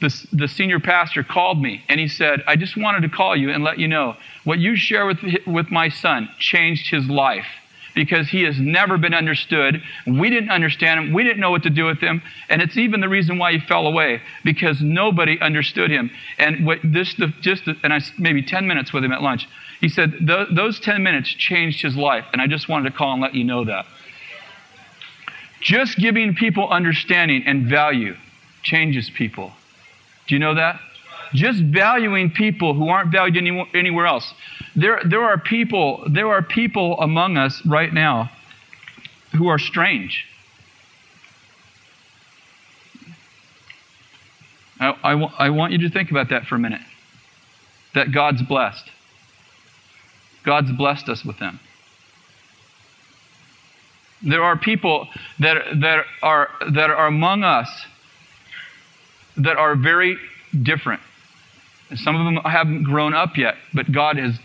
C: the, the senior pastor called me and he said, I just wanted to call you and let you know what you share with, with my son changed his life because he has never been understood. We didn't understand him. We didn't know what to do with him. And it's even the reason why he fell away because nobody understood him. And what this, the, just, the, and I maybe 10 minutes with him at lunch. He said, those 10 minutes changed his life. And I just wanted to call and let you know that. Just giving people understanding and value changes people. Do you know that? Just valuing people who aren't valued any, anywhere else. There, there are people, there are people among us right now who are strange. I, I, I want you to think about that for a minute. That God's blessed. God's blessed us with them. There are people that, that, are, that are among us that are very different. Some of them haven't grown up yet, but God has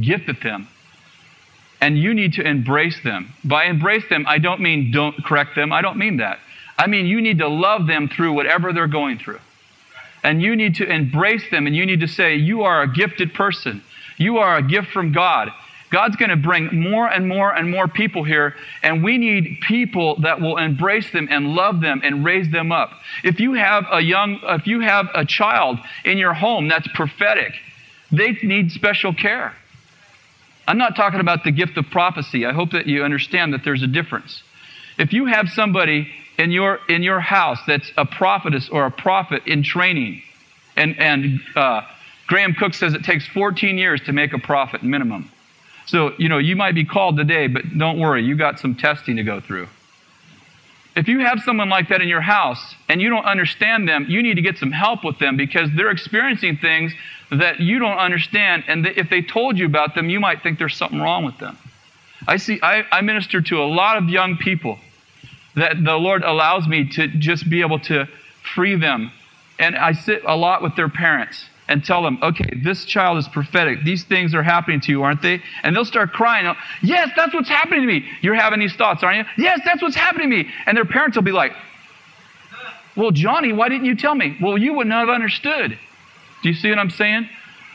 C: gifted them. And you need to embrace them. By embrace them, I don't mean don't correct them. I don't mean that. I mean you need to love them through whatever they're going through. And you need to embrace them and you need to say, You are a gifted person. You are a gift from God. God's going to bring more and more and more people here, and we need people that will embrace them and love them and raise them up. If you have a young, if you have a child in your home that's prophetic, they need special care. I'm not talking about the gift of prophecy. I hope that you understand that there's a difference. If you have somebody in your in your house that's a prophetess or a prophet in training, and and uh, Graham Cooke says it takes 14 years to make a prophet minimum. So, you know, you might be called today, but don't worry, you got some testing to go through. If you have someone like that in your house and you don't understand them, you need to get some help with them because they're experiencing things that you don't understand. And if they told you about them, you might think there's something wrong with them. I see, I, I minister to a lot of young people that the Lord allows me to just be able to free them. And I sit a lot with their parents and tell them, okay, this child is prophetic. These things are happening to you, aren't they? And they'll start crying. Yes, that's what's happening to me. You're having these thoughts, aren't you? Yes, that's what's happening to me. And their parents will be like, well, Johnny, why didn't you tell me? Well, you wouldn't have understood. Do you see what I'm saying?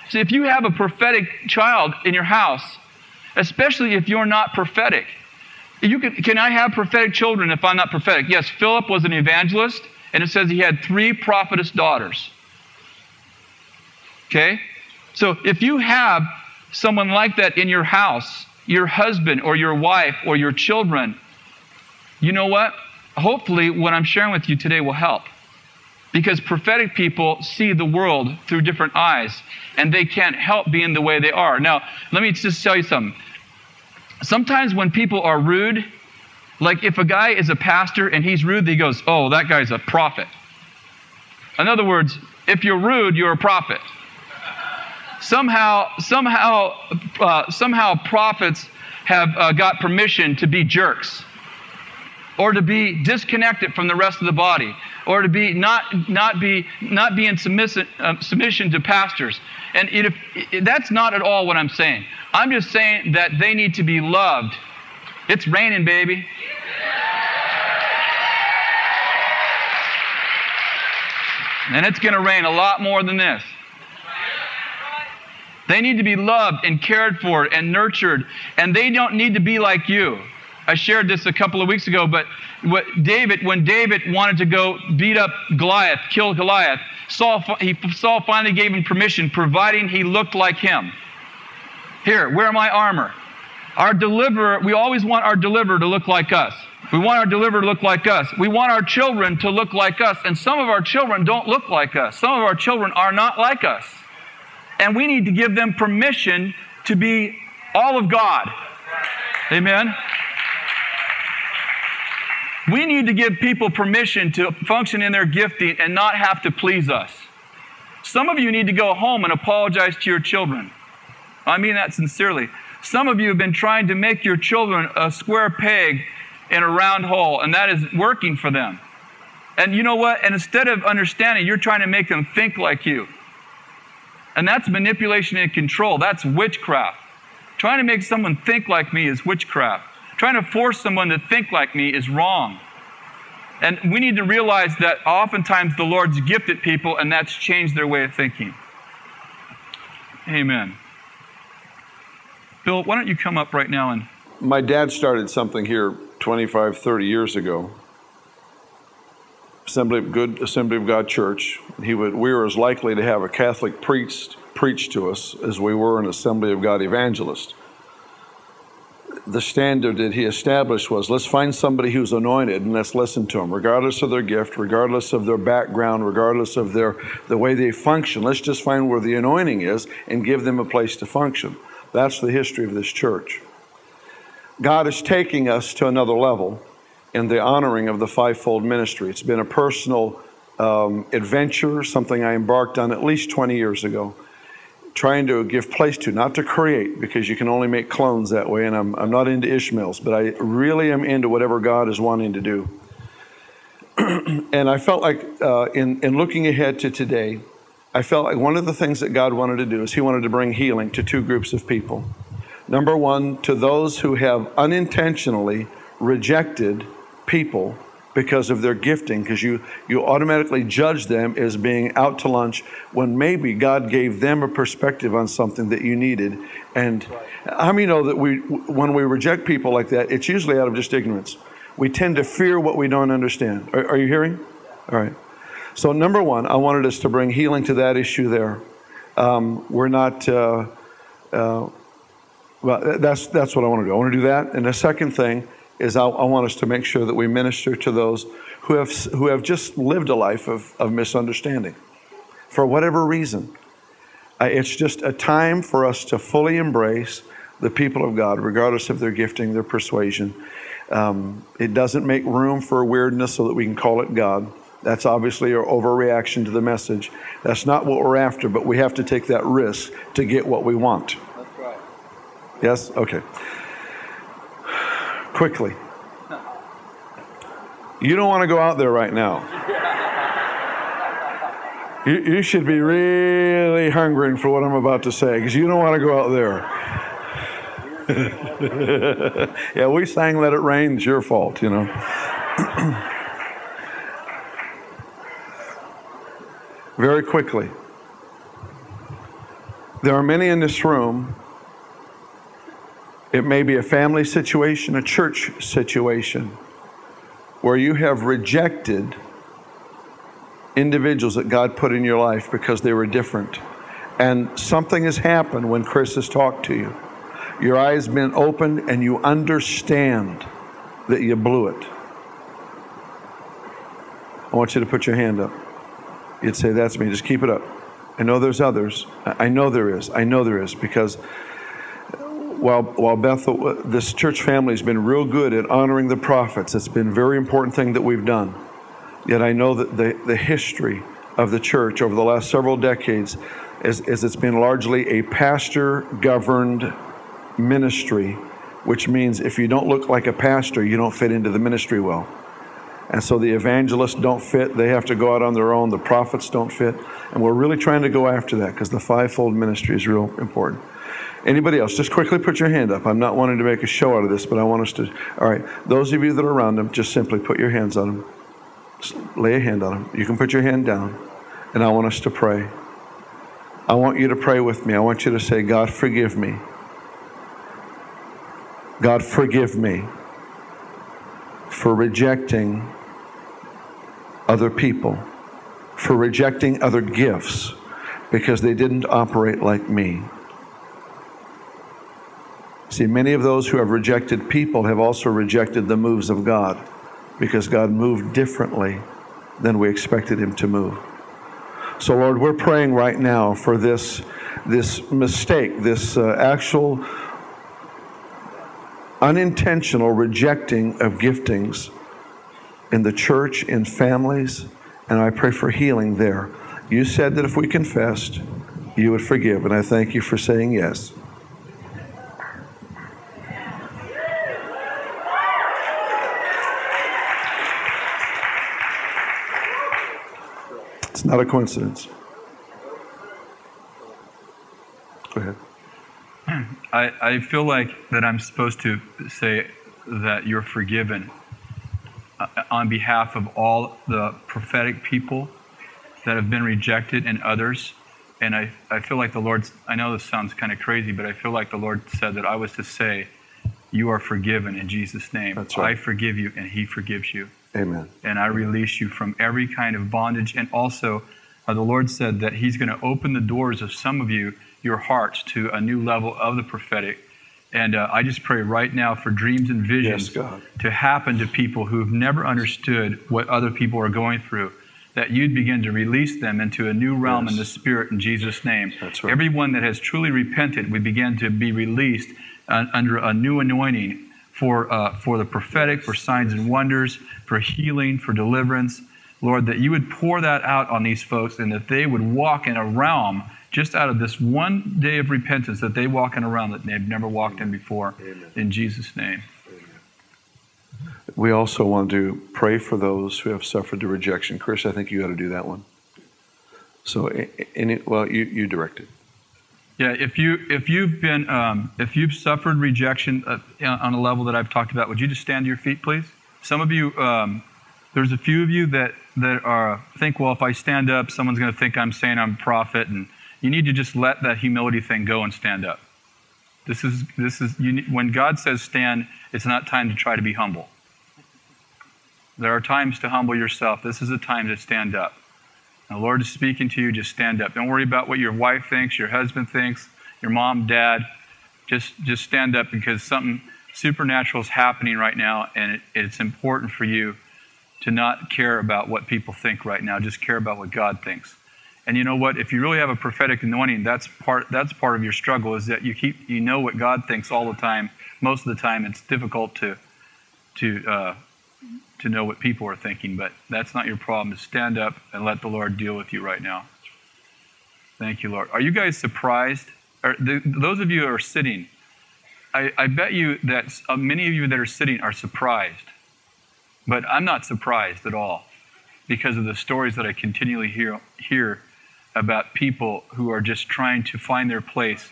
C: See, if you have a prophetic child in your house, especially if you're not prophetic, you can, can I have prophetic children if I'm not prophetic? Yes, Philip was an evangelist, and it says he had three prophetess daughters. Okay? So if you have someone like that in your house, your husband or your wife or your children, you know what? Hopefully, what I'm sharing with you today will help. Because prophetic people see the world through different eyes, and they can't help being the way they are. Now, let me just tell you something. Sometimes when people are rude, like if a guy is a pastor and he's rude, he goes, Oh, that guy's a prophet. In other words, if you're rude, you're a prophet somehow, somehow, uh, somehow prophets have uh, got permission to be jerks. or to be disconnected from the rest of the body, or to be not, not, be, not be in submission, uh, submission to pastors. And it, it, that's not at all what I'm saying. I'm just saying that they need to be loved. It's raining, baby. And it's going to rain a lot more than this. They need to be loved and cared for and nurtured, and they don't need to be like you. I shared this a couple of weeks ago, but what David, when David wanted to go beat up Goliath, kill Goliath, Saul, he, Saul finally gave him permission, providing he looked like him. Here, wear my armor. Our deliverer, we always want our deliverer to look like us. We want our deliverer to look like us. We want our children to look like us. And some of our children don't look like us. Some of our children are not like us. And we need to give them permission to be all of God. Amen. We need to give people permission to function in their gifting and not have to please us. Some of you need to go home and apologize to your children. I mean that sincerely. Some of you have been trying to make your children a square peg in a round hole, and that is working for them. And you know what? And instead of understanding, you're trying to make them think like you. And that's manipulation and control. That's witchcraft. Trying to make someone think like me is witchcraft. Trying to force someone to think like me is wrong. And we need to realize that oftentimes the Lord's gifted people, and that's changed their way of thinking. Amen. Bill, why don't you come up right now and.
B: My dad started something here 25, 30 years ago. Assembly of Good Assembly of God Church. He would, we were as likely to have a Catholic priest preach to us as we were an Assembly of God evangelist the standard that he established was let's find somebody who's anointed and let's listen to them, regardless of their gift, regardless of their background, regardless of their the way they function. Let's just find where the anointing is and give them a place to function. That's the history of this church. God is taking us to another level in the honoring of the fivefold ministry. It's been a personal um, adventure, something I embarked on at least 20 years ago trying to give place to, not to create, because you can only make clones that way, and I'm, I'm not into Ishmaels, but I really am into whatever God is wanting to do. [CLEARS THROAT] and I felt like uh, in, in looking ahead to today, I felt like one of the things that God wanted to do is He wanted to bring healing to two groups of people. Number one, to those who have unintentionally rejected people because of their gifting, because you, you automatically judge them as being out to lunch when maybe God gave them a perspective on something that you needed. And how many know that we, when we reject people like that, it's usually out of just ignorance. We tend to fear what we don't understand. Are, are you hearing? All right. So, number one, I wanted us to bring healing to that issue there. Um, we're not. Uh, uh, well, that's that's what I want to do. I want to do that. And the second thing is I, I, want us to make sure that we minister to those who have, who have just lived a life of, of misunderstanding for whatever reason. Uh, it's just a time for us to fully embrace the people of God, regardless of their gifting, their persuasion. Um, it doesn't make room for weirdness so that we can call it God. That's obviously our overreaction to the message. That's not what we're after, but we have to take that risk to get what we want.
C: That's right.
B: Yes? Okay quickly. You don't want to go out there right now. You, you should be really hungering for what I'm about to say because you don't want to go out there. [LAUGHS] yeah, we sang Let It Rain. It's your fault, you know. [CLEARS THROAT] Very quickly. There are many in this room it may be a family situation, a church situation, where you have rejected individuals that God put in your life because they were different. And something has happened when Chris has talked to you. Your eyes been opened and you understand that you blew it. I want you to put your hand up. You'd say, That's me. Just keep it up. I know there's others. I know there is. I know there is because while, while Bethel, this church family has been real good at honoring the prophets, it's been a very important thing that we've done. Yet I know that the, the history of the church over the last several decades is, is it's been largely a pastor governed ministry which means if you don't look like a pastor, you don't fit into the ministry well. And so the evangelists don't fit. They have to go out on their own. The prophets don't fit. And we're really trying to go after that because the fivefold ministry is real important. Anybody else? Just quickly put your hand up. I'm not wanting to make a show out of this, but I want us to. All right. Those of you that are around them, just simply put your hands on them. Just lay a hand on them. You can put your hand down. And I want us to pray. I want you to pray with me. I want you to say, God, forgive me. God, forgive me for rejecting other people, for rejecting other gifts because they didn't operate like me. See, many of those who have rejected people have also rejected the moves of God because God moved differently than we expected Him to move. So, Lord, we're praying right now for this, this mistake, this uh, actual unintentional rejecting of giftings in the church, in families, and I pray for healing there. You said that if we confessed, you would forgive, and I thank you for saying yes. It's not a coincidence. Go ahead. [CLEARS THROAT]
C: I, I feel like that I'm supposed to say that you're forgiven uh, on behalf of all the prophetic people that have been rejected and others. And I, I feel like the Lord, I know this sounds kind of crazy, but I feel like the Lord said that I was to say, You are forgiven in Jesus' name.
B: That's right.
C: I forgive you, and He forgives you.
B: Amen.
C: and I release you from every kind of bondage. And also, uh, the Lord said that He's going to open the doors of some of you, your hearts, to a new level of the prophetic. And uh, I just pray right now for dreams and visions
B: Yes,
C: to happen to people who've never understood what other people are going through. That you'd begin to release them into a new realm in the Spirit in Jesus' name.
B: That's right.
C: Everyone that has truly repented, we begin to be released uh, under a new anointing for, uh, for the prophetic, for signs and wonders, for healing, for deliverance. Lord, that you would pour that out on these folks and that they would walk in a realm just out of this one day of repentance that they walk in a realm that they've never walked in before. In Jesus' name.
B: We also want to pray for those who have suffered the rejection. Chris, I think you got to do that one. So, a- a- any, well, you, you direct it.
C: Yeah, if you if you've been um, if you've suffered rejection uh, on a level that I've talked about, would you just stand to your feet, please? Some of you, um, there's a few of you that that are think, well, if I stand up, someone's going to think I'm saying I'm a prophet, and you need to just let that humility thing go and stand up. This is this is you, when God says stand, it's not time to try to be humble. There are times to humble yourself. This is a time to stand up. The Lord is speaking to you, just stand up. Don't worry about what your wife thinks, your husband thinks, your mom, dad. Just, just stand up because something supernatural is happening right now, and it, it's important for you to not care about what people think right now. Just care about what God thinks. And you know what? If you really have a prophetic anointing, that's part, that's part of your struggle is that you, keep, you know what God thinks all the time. Most of the time, it's difficult to, to uh, to know what people are thinking, but that's not your problem. Stand up and let the Lord deal with you right now. Thank you, Lord. Are you guys surprised? Are the, those of you who are sitting, I, I bet you that uh, many of you that are sitting are surprised, but I'm not surprised at all because of the stories that I continually hear, hear about people who are just trying to find their place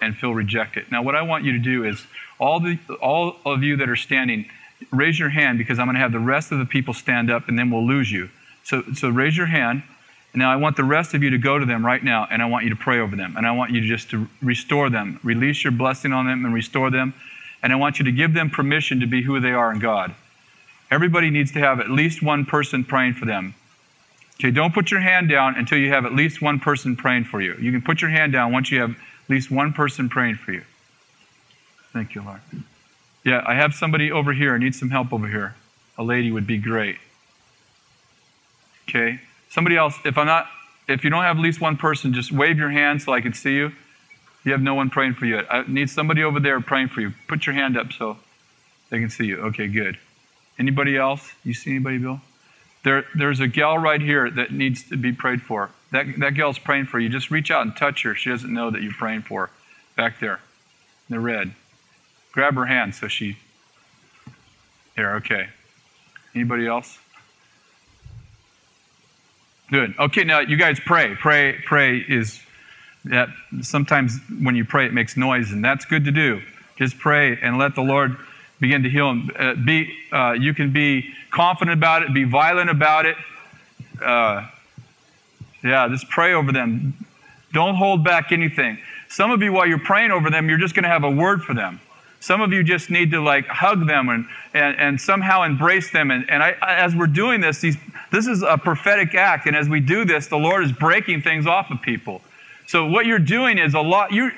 C: and feel rejected. Now, what I want you to do is all the all of you that are standing, raise your hand because I'm going to have the rest of the people stand up, and then we'll lose you. So, so raise your hand. Now, I want the rest of you to go to them right now, and I want you to pray over them, and I want you just to restore them, release your blessing on them, and restore them. And I want you to give them permission to be who they are in God. Everybody needs to have at least one person praying for them. Okay, don't put your hand down until you have at least one person praying for you. You can put your hand down once you have at least one person praying for you. Thank you, Lord. Yeah, I have somebody over here. I need some help over here. A lady would be great. Okay. Somebody else, if I'm not, if you don't have at least one person, just wave your hand so I can see you. You have no one praying for you. I need somebody over there praying for you. Put your hand up so they can see you. Okay, good. Anybody else? You see anybody, Bill? There, there's a gal right here that needs to be prayed for. That, that gal's praying for you. Just reach out and touch her. She doesn't know that you're praying for her. Back there. In the red. Grab her hand so she. Here, okay. Anybody else? Good. Okay, now you guys pray. Pray, pray is that sometimes when you pray it makes noise, and that's good to do. Just pray and let the Lord begin to heal them. Uh, be, uh, you can be confident about it, be violent about it. Uh, yeah, just pray over them. Don't hold back anything. Some of you, while you're praying over them, you're just going to have a word for them. Some of you just need to like hug them and, and, and somehow embrace them. And, and I, as we're doing this, these, this is a prophetic act. And as we do this, the Lord is breaking things off of people. So what you're doing is a lot. You,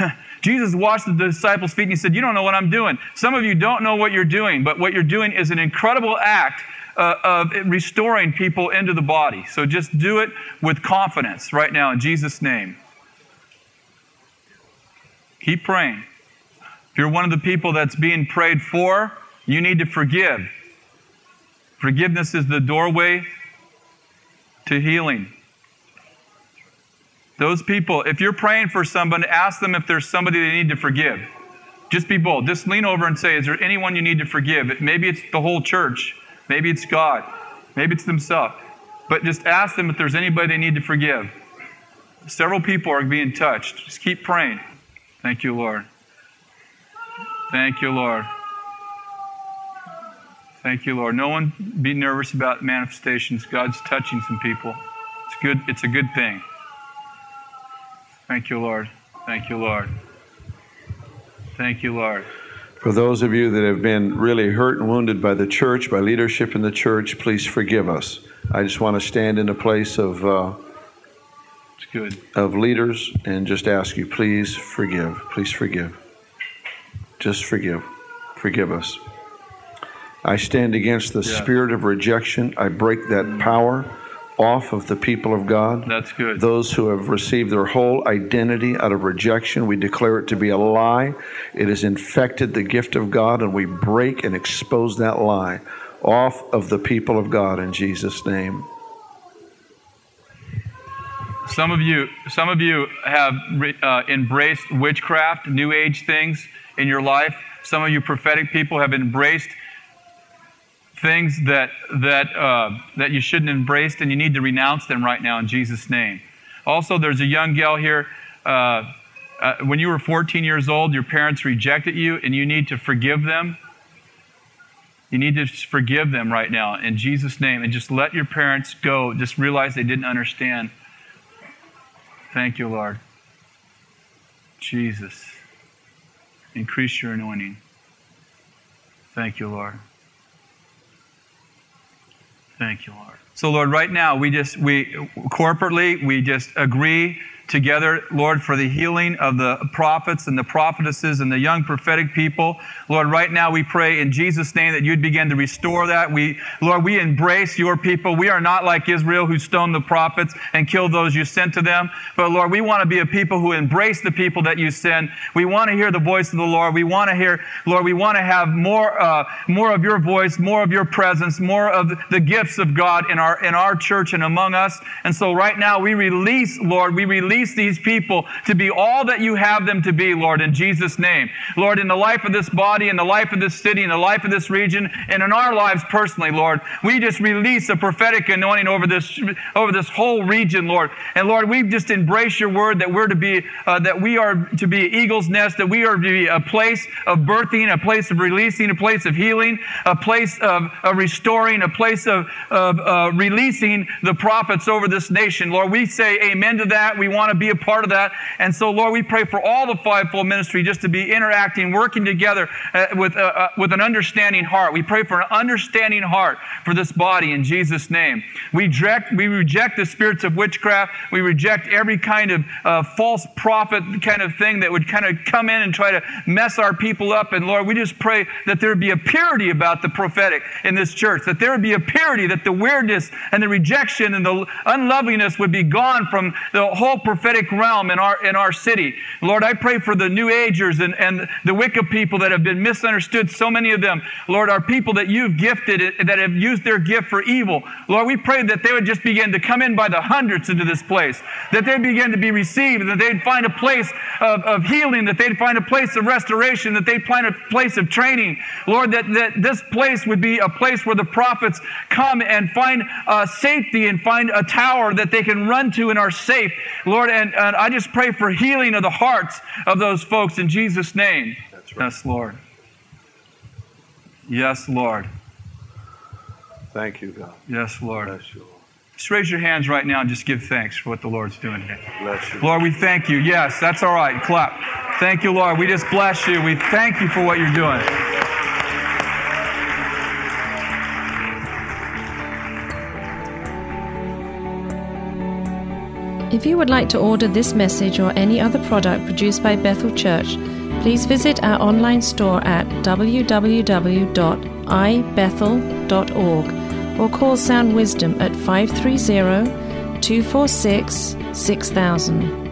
C: [LAUGHS] Jesus washed the disciples' feet and he said, You don't know what I'm doing. Some of you don't know what you're doing, but what you're doing is an incredible act uh, of restoring people into the body. So just do it with confidence right now in Jesus' name. Keep praying. If you're one of the people that's being prayed for, you need to forgive. Forgiveness is the doorway to healing. Those people, if you're praying for someone, ask them if there's somebody they need to forgive. Just be bold. Just lean over and say, Is there anyone you need to forgive? Maybe it's the whole church. Maybe it's God. Maybe it's themselves. But just ask them if there's anybody they need to forgive. Several people are being touched. Just keep praying. Thank you, Lord. Thank you, Lord. Thank you, Lord. No one be nervous about manifestations. God's touching some people. It's good. It's a good thing. Thank you, Lord. Thank you, Lord. Thank you, Lord.
B: For those of you that have been really hurt and wounded by the church, by leadership in the church, please forgive us. I just want to stand in a place of uh,
C: it's good
B: of leaders and just ask you, please forgive. Please forgive. Just forgive. Forgive us. I stand against the yeah. spirit of rejection. I break that power off of the people of God.
C: That's good.
B: Those who have received their whole identity out of rejection, we declare it to be a lie. It has infected the gift of God, and we break and expose that lie off of the people of God in Jesus' name.
C: Some of you, some of you have uh, embraced witchcraft, New Age things in your life. Some of you prophetic people have embraced things that, that, uh, that you shouldn't embrace, and you need to renounce them right now in Jesus' name. Also, there's a young gal here. Uh, uh, when you were 14 years old, your parents rejected you, and you need to forgive them. You need to forgive them right now in Jesus' name and just let your parents go. Just realize they didn't understand. Thank you, Lord. Jesus. Increase your anointing. Thank you, Lord. Thank you, Lord. So, Lord, right now we just we corporately we just agree together, Lord, for the healing of the prophets and the prophetesses and the young prophetic people. Lord, right now we pray in Jesus' name that you'd begin to restore that. We, Lord, we embrace your people. We are not like Israel who stoned the prophets and killed those you sent to them. But Lord, we want to be a people who embrace the people that you send. We want to hear the voice of the Lord. We want to hear, Lord, we want to have more, uh, more of your voice, more of your presence, more of the gifts of God in our, in our church and among us. And so right now we release, Lord, we release release these people to be all that you have them to be, Lord, in Jesus' name. Lord, in the life of this body, in the life of this city, in the life of this region, and in our lives personally, Lord, we just release a prophetic anointing over this, over this whole region, Lord. And Lord, we just embrace your word that we're to be, uh, that we are to be eagle's nest, that we are to be a place of birthing, a place of releasing, a place of healing, a place of, restoring, a place of, of uh, releasing the prophets over this nation. Lord, we say amen to that. We want to be a part of that. And so, Lord, we pray for all the fivefold ministry just to be interacting, working together uh, with, uh, uh, with an understanding heart. We pray for an understanding heart for this body in Jesus' name. We reject, we reject the spirits of witchcraft. We reject every kind of uh, false prophet kind of thing that would kind of come in and try to mess our people up. And Lord, we just pray that there would be a purity about the prophetic in this church, that there would be a purity, that the weirdness and the rejection and the unloveliness would be gone from the whole prophetic realm in our in our city. Lord, I pray for the New Agers and, and the wicked people that have been misunderstood. So many of them, Lord, are people that you've gifted that have used their gift for evil. Lord, we pray that they would just begin to come in by the hundreds into this place, that they'd begin to be received, that they'd find a place of, of healing, that they'd find a place of restoration, that they'd find a place of training. Lord, that, that this place would be a place where the prophets come and find uh, safety and find a tower that they can run to and are safe. Lord, and, and I just pray for healing of the hearts of those folks in Jesus' name. Right. Yes, Lord. Yes, Lord.
B: Thank you, God.
C: Yes, Lord. Bless you, Lord. Just raise your hands right now and just give thanks for what the Lord's doing here. Bless you. Lord, we thank you. Yes, that's all right. Clap. Thank you, Lord. We just bless you. We thank you for what you're doing.
A: If you would like to order this message or any other product produced by Bethel Church, please visit our online store at www.ibethel.org or call Sound Wisdom at 530 246 6000.